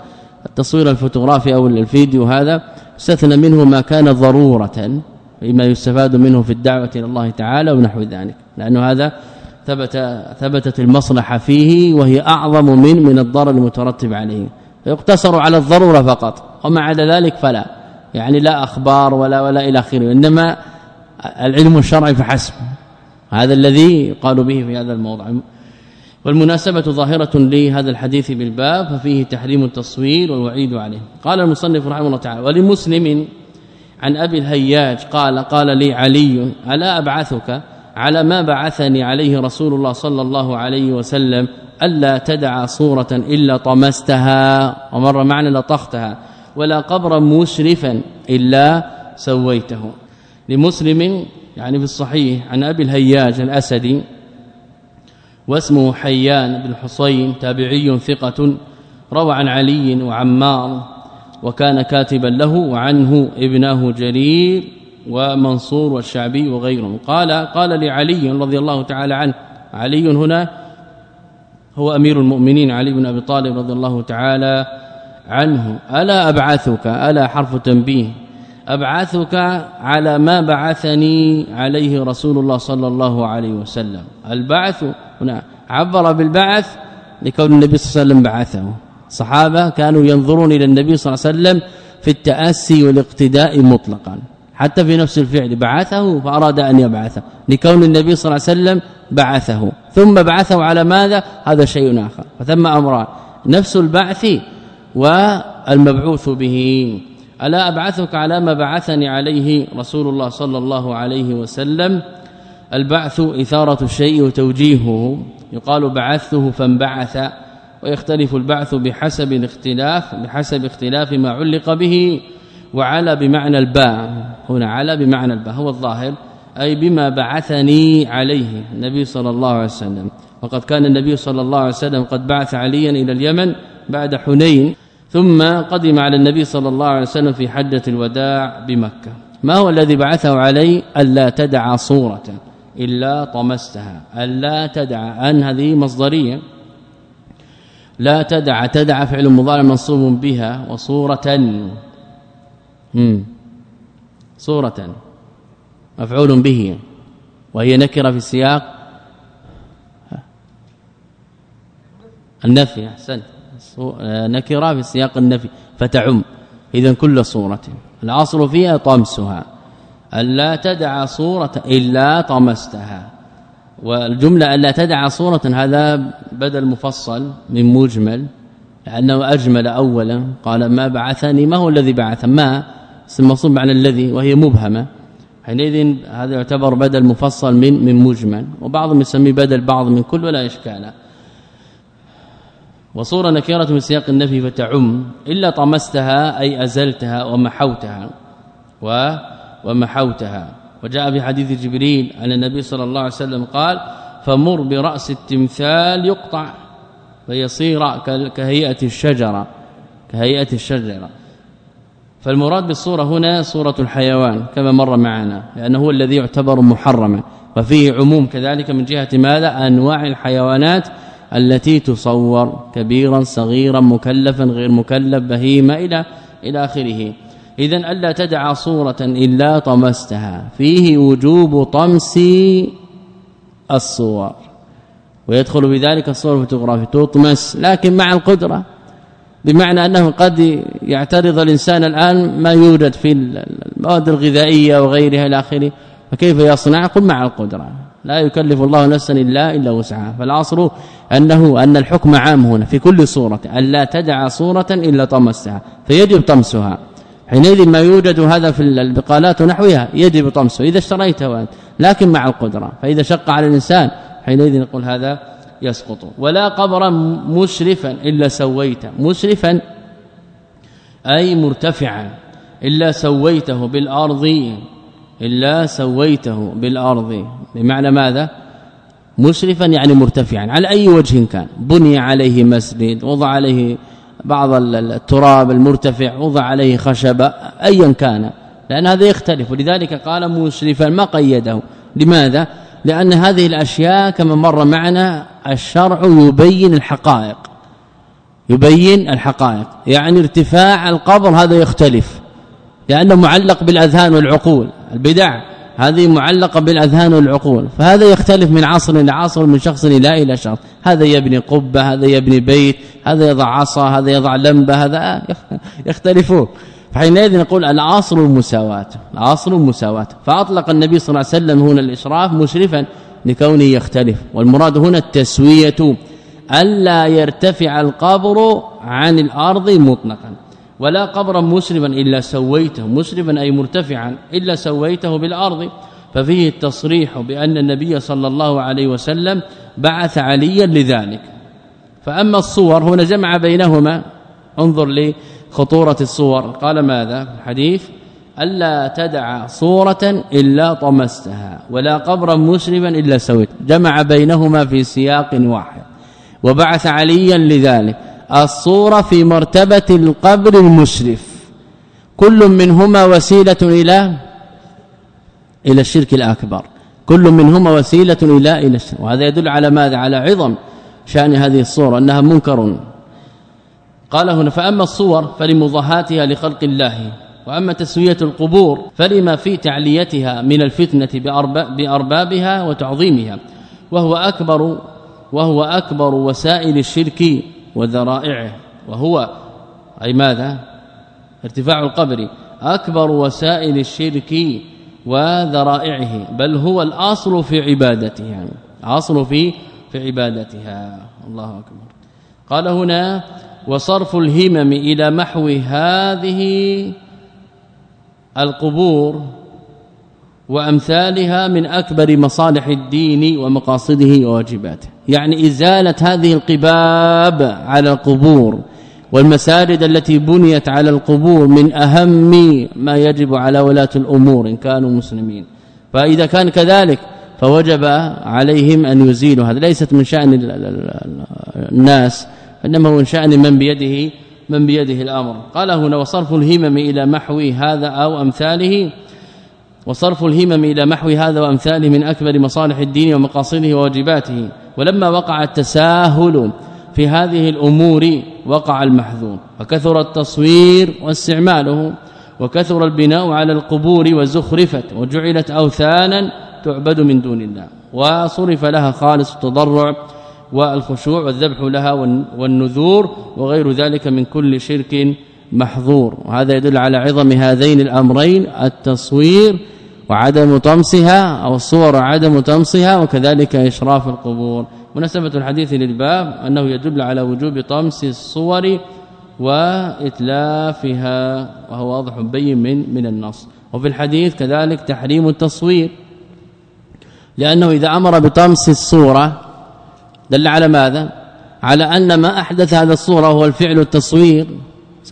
التصوير الفوتوغرافي أو الفيديو هذا استثنى منه ما كان ضرورة بما يستفاد منه في الدعوة إلى الله تعالى ونحو ذلك. لأنه هذا ثبت ثبتت المصلحة فيه وهي أعظم من من الضرر المترتب عليه. فيقتصر على الضرورة فقط وما عدا ذلك فلا. يعني لا أخبار ولا ولا إلى آخره إنما العلم الشرعي فحسب. هذا الذي قالوا به في هذا الموضع. والمناسبة ظاهرة لهذا الحديث بالباب ففيه تحريم التصوير والوعيد عليه. قال المصنف رحمه الله تعالى ولمسلم عن أبي الهياج قال قال لي علي ألا أبعثك على ما بعثني عليه رسول الله صلى الله عليه وسلم ألا تدع صورة إلا طمستها ومر معنا لطختها ولا قبرا مشرفا إلا سويته. لمسلم يعني في الصحيح عن أبي الهياج الأسدي واسمه حيان بن حصين تابعي ثقة روى عن علي وعمار وكان كاتبا له وعنه ابناه جرير ومنصور والشعبي وغيرهم. قال قال لعلي رضي الله تعالى عنه علي هنا هو أمير المؤمنين علي بن أبي طالب رضي الله تعالى عنه. ألا أبعثك؟ ألا حرف تنبيه. أبعثك على ما بعثني عليه رسول الله صلى الله عليه وسلم. البعث هنا عبر بالبعث لكون النبي صلى الله عليه وسلم بعثه. صحابه كانوا ينظرون إلى النبي صلى الله عليه وسلم في التأسي والاقتداء مطلقا. حتى في نفس الفعل بعثه فأراد أن يبعثه. لكون النبي صلى الله عليه وسلم بعثه. ثم بعثه على ماذا؟ هذا شيء آخر. فثم أمران. نفس البعث والمبعوث به. ألا أبعثك على ما بعثني عليه رسول الله صلى الله عليه وسلم؟ البعث إثارة الشيء وتوجيهه. يقال بعثته فانبعث ويختلف البعث بحسب الاختلاف بحسب اختلاف ما علق به وعلى بمعنى الباء. هنا على بمعنى الباء هو الظاهر أي بما بعثني عليه النبي صلى الله عليه وسلم. وقد كان النبي صلى الله عليه وسلم قد بعث عليا إلى اليمن بعد حنين ثم قدم على النبي صلى الله عليه وسلم في حجة الوداع بمكة. ما هو الذي بعثه عليه ألا تدع صورة. إلا طمستها. الا تدع أن هذه مصدرية. لا تدع تدع فعل مضارع منصوب بها وصورة. امم صورة. مفعول به. وهي نكرة في السياق. النفي أحسنت. نكرة في سياق النفي. فتعم. اذا كل صورة. الأصل فيها طمسها. الا تدع صورة إلا طمستها. والجملة الا تدع صورة هذا بدل مفصل من مجمل لأنه أجمل أولا. قال ما بعثني ما هو الذي بعث؟ ما. اسم مصوب على الذي وهي مبهمة. حينئذ هذا يعتبر بدل مفصل من من مجمل. وبعضهم يسميه بدل بعض من كل ولا إشكال. وصورة نكرة من سياق النفي فتعم إلا طمستها أي أزلتها ومحوتها. و ومحوتها. وجاء في حديث جبريل أن النبي صلى الله عليه وسلم قال فمر برأس التمثال يقطع فيصير كهيئة الشجرة كهيئة الشجرة. فالمراد بالصورة هنا صورة الحيوان كما مر معنا لأنه هو الذي يعتبر محرما. وفيه عموم كذلك من جهة ماذا؟ أنواع الحيوانات التي تصور كبيرا صغيرا مكلفا غير مكلف بهيمة إلى إلى آخره. اذا ألا تدع صورة إلا طمستها. فيه وجوب طمس الصور. ويدخل بذلك الصور الفوتوغرافي تطمس لكن مع القدرة. بمعنى أنه قد يعترض الإنسان الآن ما يوجد في المواد الغذائية وغيرها إلى آخره فكيف يصنع؟ قل مع القدرة. لا يكلف الله نفسا إلا إلا وسعها. فالاصل أنه أن الحكم عام هنا في كل صورة الا تدع صورة إلا طمسها فيجب طمسها. حينئذ ما يوجد هذا في البقالات ونحوها يجب طمسه إذا اشتريته لكن مع القدرة فإذا شق على الإنسان حينئذ نقول هذا يسقط. ولا قبرا مشرفا إلا سويته مشرفا أي مرتفعا إلا سويته بالأرض إلا سويته بالأرض. بمعنى ماذا؟ مشرفا يعني مرتفعا على أي وجه كان بني عليه مسجد وضع عليه بعض التراب المرتفع وضع عليه خشبه ايا كان. لأن هذا يختلف. ولذلك قال مشرفا ما قيده. لماذا؟ لأن هذه الأشياء كما مر معنا الشرع يبين الحقائق. يبين الحقائق. يعني ارتفاع القبر هذا يختلف. لأنه معلق بالأذهان والعقول. البدع. هذه معلقة بالأذهان والعقول. فهذا يختلف من عصر إلى عصر من شخص إلى إلى شخص. هذا يبني قبة هذا يبني بيت هذا يضع عصا هذا يضع لمبة هذا يختلفون. فحينئذ نقول الاصل المساواه الاصل المساواه فأطلق النبي صلى الله عليه وسلم هنا الإشراف مشرفا لكونه يختلف. والمراد هنا التسوية ألا يرتفع القبر عن الأرض مطلقا. ولا قبرا مسرفا إلا سويته مسرفا أي مرتفعا إلا سويته بالأرض. ففيه التصريح بأن النبي صلى الله عليه وسلم بعث عليا لذلك. فأما الصور هنا جمع بينهما. انظر لي خطورة الصور. قال ماذا؟ الحديث ألا تدع صورة إلا طمستها ولا قبرا مسرفا إلا سويت جمع بينهما في سياق واحد. وبعث عليا لذلك. الصورة في مرتبة القبر المشرف. كل منهما وسيلة إلى إلى الشرك الأكبر. كل منهما وسيلة إلى إلى الشرك. وهذا يدل على ماذا؟ على عظم شأن هذه الصورة أنها منكر. قال هنا فأما الصور فلمضاهاتها لخلق الله. وأما تسوية القبور فلما في تعليتها من الفتنة بأربابها وتعظيمها. وهو أكبر وهو أكبر وسائل الشرك وذرائعه. وهو أي ماذا؟ ارتفاع القبر أكبر وسائل الشرك وذرائعه بل هو الأصل في عبادتها اصل في في عبادتها. الله أكبر. قال هنا وصرف الهمم إلى محو هذه القبور وأمثالها من أكبر مصالح الدين ومقاصده وواجباته. يعني إزالة هذه القباب على القبور والمساجد التي بنيت على القبور من أهم ما يجب على ولاة الأمور إن كانوا مسلمين. فإذا كان كذلك فوجب عليهم أن يزيلوا هذا. ليست من شأن الناس إنما من شأن من بيده من بيده الأمر. قال هنا وصرف الهمم إلى محو هذا أو أمثاله وصرف الهمم إلى محو هذا وأمثاله من أكبر مصالح الدين ومقاصده وواجباته. ولما وقع التساهل في هذه الأمور وقع المحذور فكثر التصوير واستعماله وكثر البناء على القبور وزخرفت وجعلت أوثانا تعبد من دون الله. وصرف لها خالص التضرع والخشوع والذبح لها والنذور وغير ذلك من كل شرك محظور. وهذا يدل على عظم هذين الأمرين التصوير وعدم طمسها أو الصور وعدم طمسها وكذلك إشراف القبور. مناسبة الحديث للباب أنه يدل على وجوب طمس الصور وإتلافها وهو واضح بين من من النص. وفي الحديث كذلك تحريم التصوير لأنه إذا أمر بطمس الصورة دل على ماذا؟ على أن ما أحدث هذا الصورة هو الفعل التصوير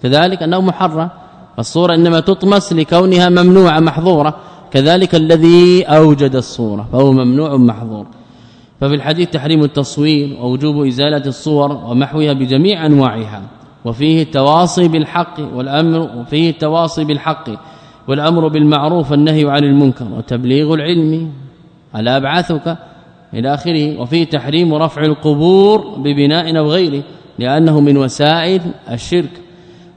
كذلك أنه محرم. فالصورة إنما تطمس لكونها ممنوعة محظورة. كذلك الذي أوجد الصورة فهو ممنوع محظور. ففي الحديث تحريم التصوير ووجوب إزالة الصور ومحوها بجميع أنواعها وفيه التواصي بالحق والأمر وفيه التواصي بالحق والأمر بالمعروف والنهي عن المنكر وتبليغ العلم. ألا أبعثك إلى آخره؟ وفيه تحريم رفع القبور ببناء أو غيره لأنه من وسائل الشرك.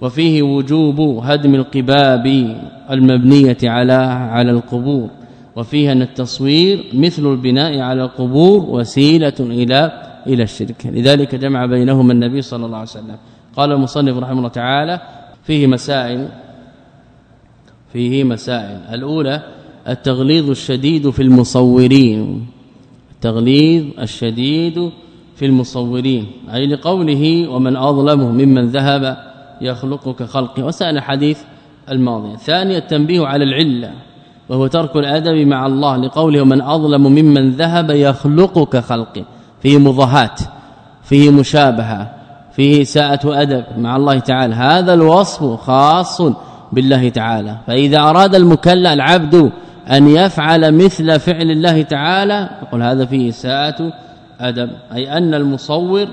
وفيه وجوب هدم القباب المبنية على على القبور وفيها أن التصوير مثل البناء على القبور وسيلة إلى إلى الشرك. لذلك جمع بينهما النبي صلى الله عليه وسلم. قال المصنف رحمه الله تعالى فيه مسائل فيه مسائل. الأولى التغليظ الشديد في المصورين. التغليظ الشديد في المصورين. أي لقوله ومن أظلم ممن ذهب يخلق كخلقه وسأل الحديث الماضي. ثانيا التنبيه على العلة وهو ترك الأدب مع الله لقوله من أظلم ممن ذهب يخلق كخلقه فيه مضاهات فيه مشابهة فيه ساءة ادب مع الله تعالى. هذا الوصف خاص بالله تعالى. فإذا أراد المكلف العبد أن يفعل مثل فعل الله تعالى يقول هذا فيه ساءة أدب أي أن المصور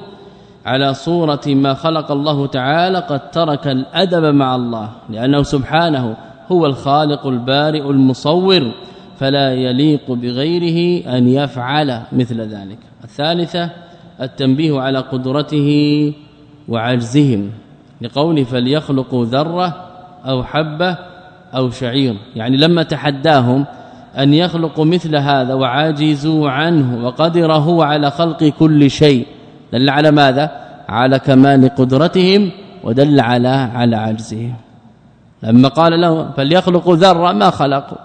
على صورة ما خلق الله تعالى قد ترك الأدب مع الله لأنه سبحانه هو الخالق البارئ المصور فلا يليق بغيره أن يفعل مثل ذلك. الثالثة التنبيه على قدرته وعجزهم لقوله فليخلقوا ذرة أو حبة أو شعير. يعني لما تحداهم أن يخلقوا مثل هذا وعاجزوا عنه وقدر هو على خلق كل شيء دل على ماذا؟ على كمال قدرتهم ودل على على عجزهم. لما قال له فليخلقوا ذرة ما خلقوا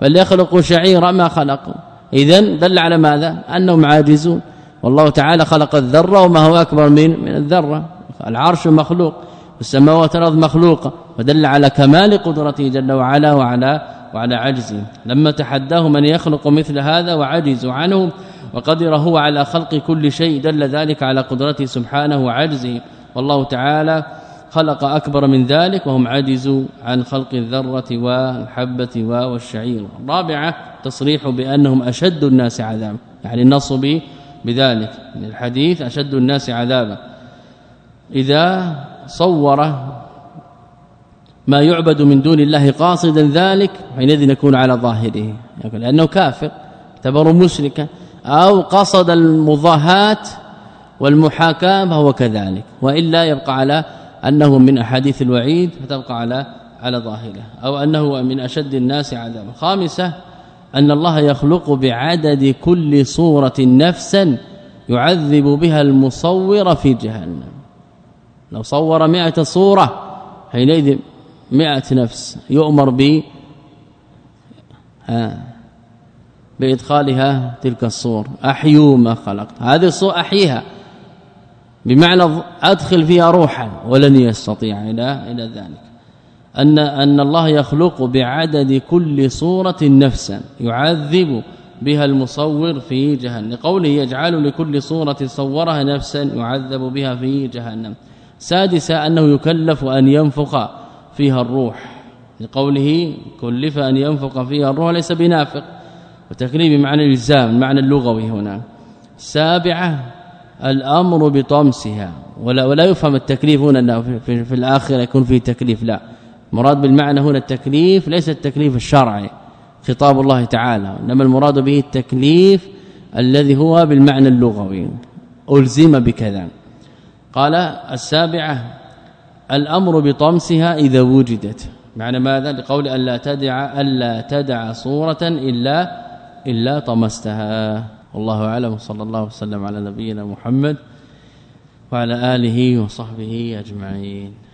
فليخلقوا شعيرا ما خلقوا. اذا دل على ماذا؟ أنهم عاجزون. والله تعالى خلق الذرة وما هو أكبر من من الذرة. العرش مخلوق والسماوات والأرض مخلوقة. ودل على كمال قدرته جل وعلا وعلى وعلى عجزه لما تحداه من يخلق مثل هذا وعجزوا عنه وقدر هو على خلق كل شيء دل ذلك على قدرته سبحانه وعجزه والله تعالى خلق أكبر من ذلك وهم عجزوا عن خلق الذرة والحبة والشعير. الرابعه تصريح بأنهم أشد الناس عذابا. يعني النص بذلك. الحديث أشد الناس عذابا. إذا صور ما يعبد من دون الله قاصدا ذلك حينئذ يكون على ظاهره. لأنه كافر اعتبره مشركا أو قصد المضاهات والمحاكاة فهو كذلك. وإلا يبقى على أنه من أحاديث الوعيد فتبقى على على ظاهره. أو أنه من أشد الناس عذابا. خامسة أن الله يخلق بعدد كل صورة نفسا يعذب بها المصور في جهنم. لو صور مئة صورة حينئذ مئة نفس يؤمر ب بإدخالها تلك الصور. احيوا ما خلقت. هذه الصور احييها بمعنى أدخل فيها روحا ولن يستطيع إلى إلى ذلك. أن أن الله يخلق بعدد كل صورة نفسا يعذب بها المصور في جهنم. قوله يجعل لكل صورة صورها نفسا يعذب بها في جهنم. سادسا أنه يكلف أن ينفخ فيها الروح. لقوله كلف أن ينفخ فيها الروح ليس بنافق. وتكليف معنى الإلزام المعنى اللغوي هنا. سابعة الأمر بطمسها. ولا ولا يفهم التكليف هنا إنه في, في الآخرة يكون فيه تكليف لا. مراد بالمعنى هنا التكليف ليس التكليف الشرعي خطاب الله تعالى. إنما المراد به التكليف الذي هو بالمعنى اللغوي. ألزم بكذا. قال السابعة الأمر بطمسها إذا وجدت. معنى ماذا؟ لقول ألا تدع ألا تدع صورة إلا إلا طمستها. والله أعلم. صلى الله وسلم على نبينا محمد وعلى آله وصحبه أجمعين.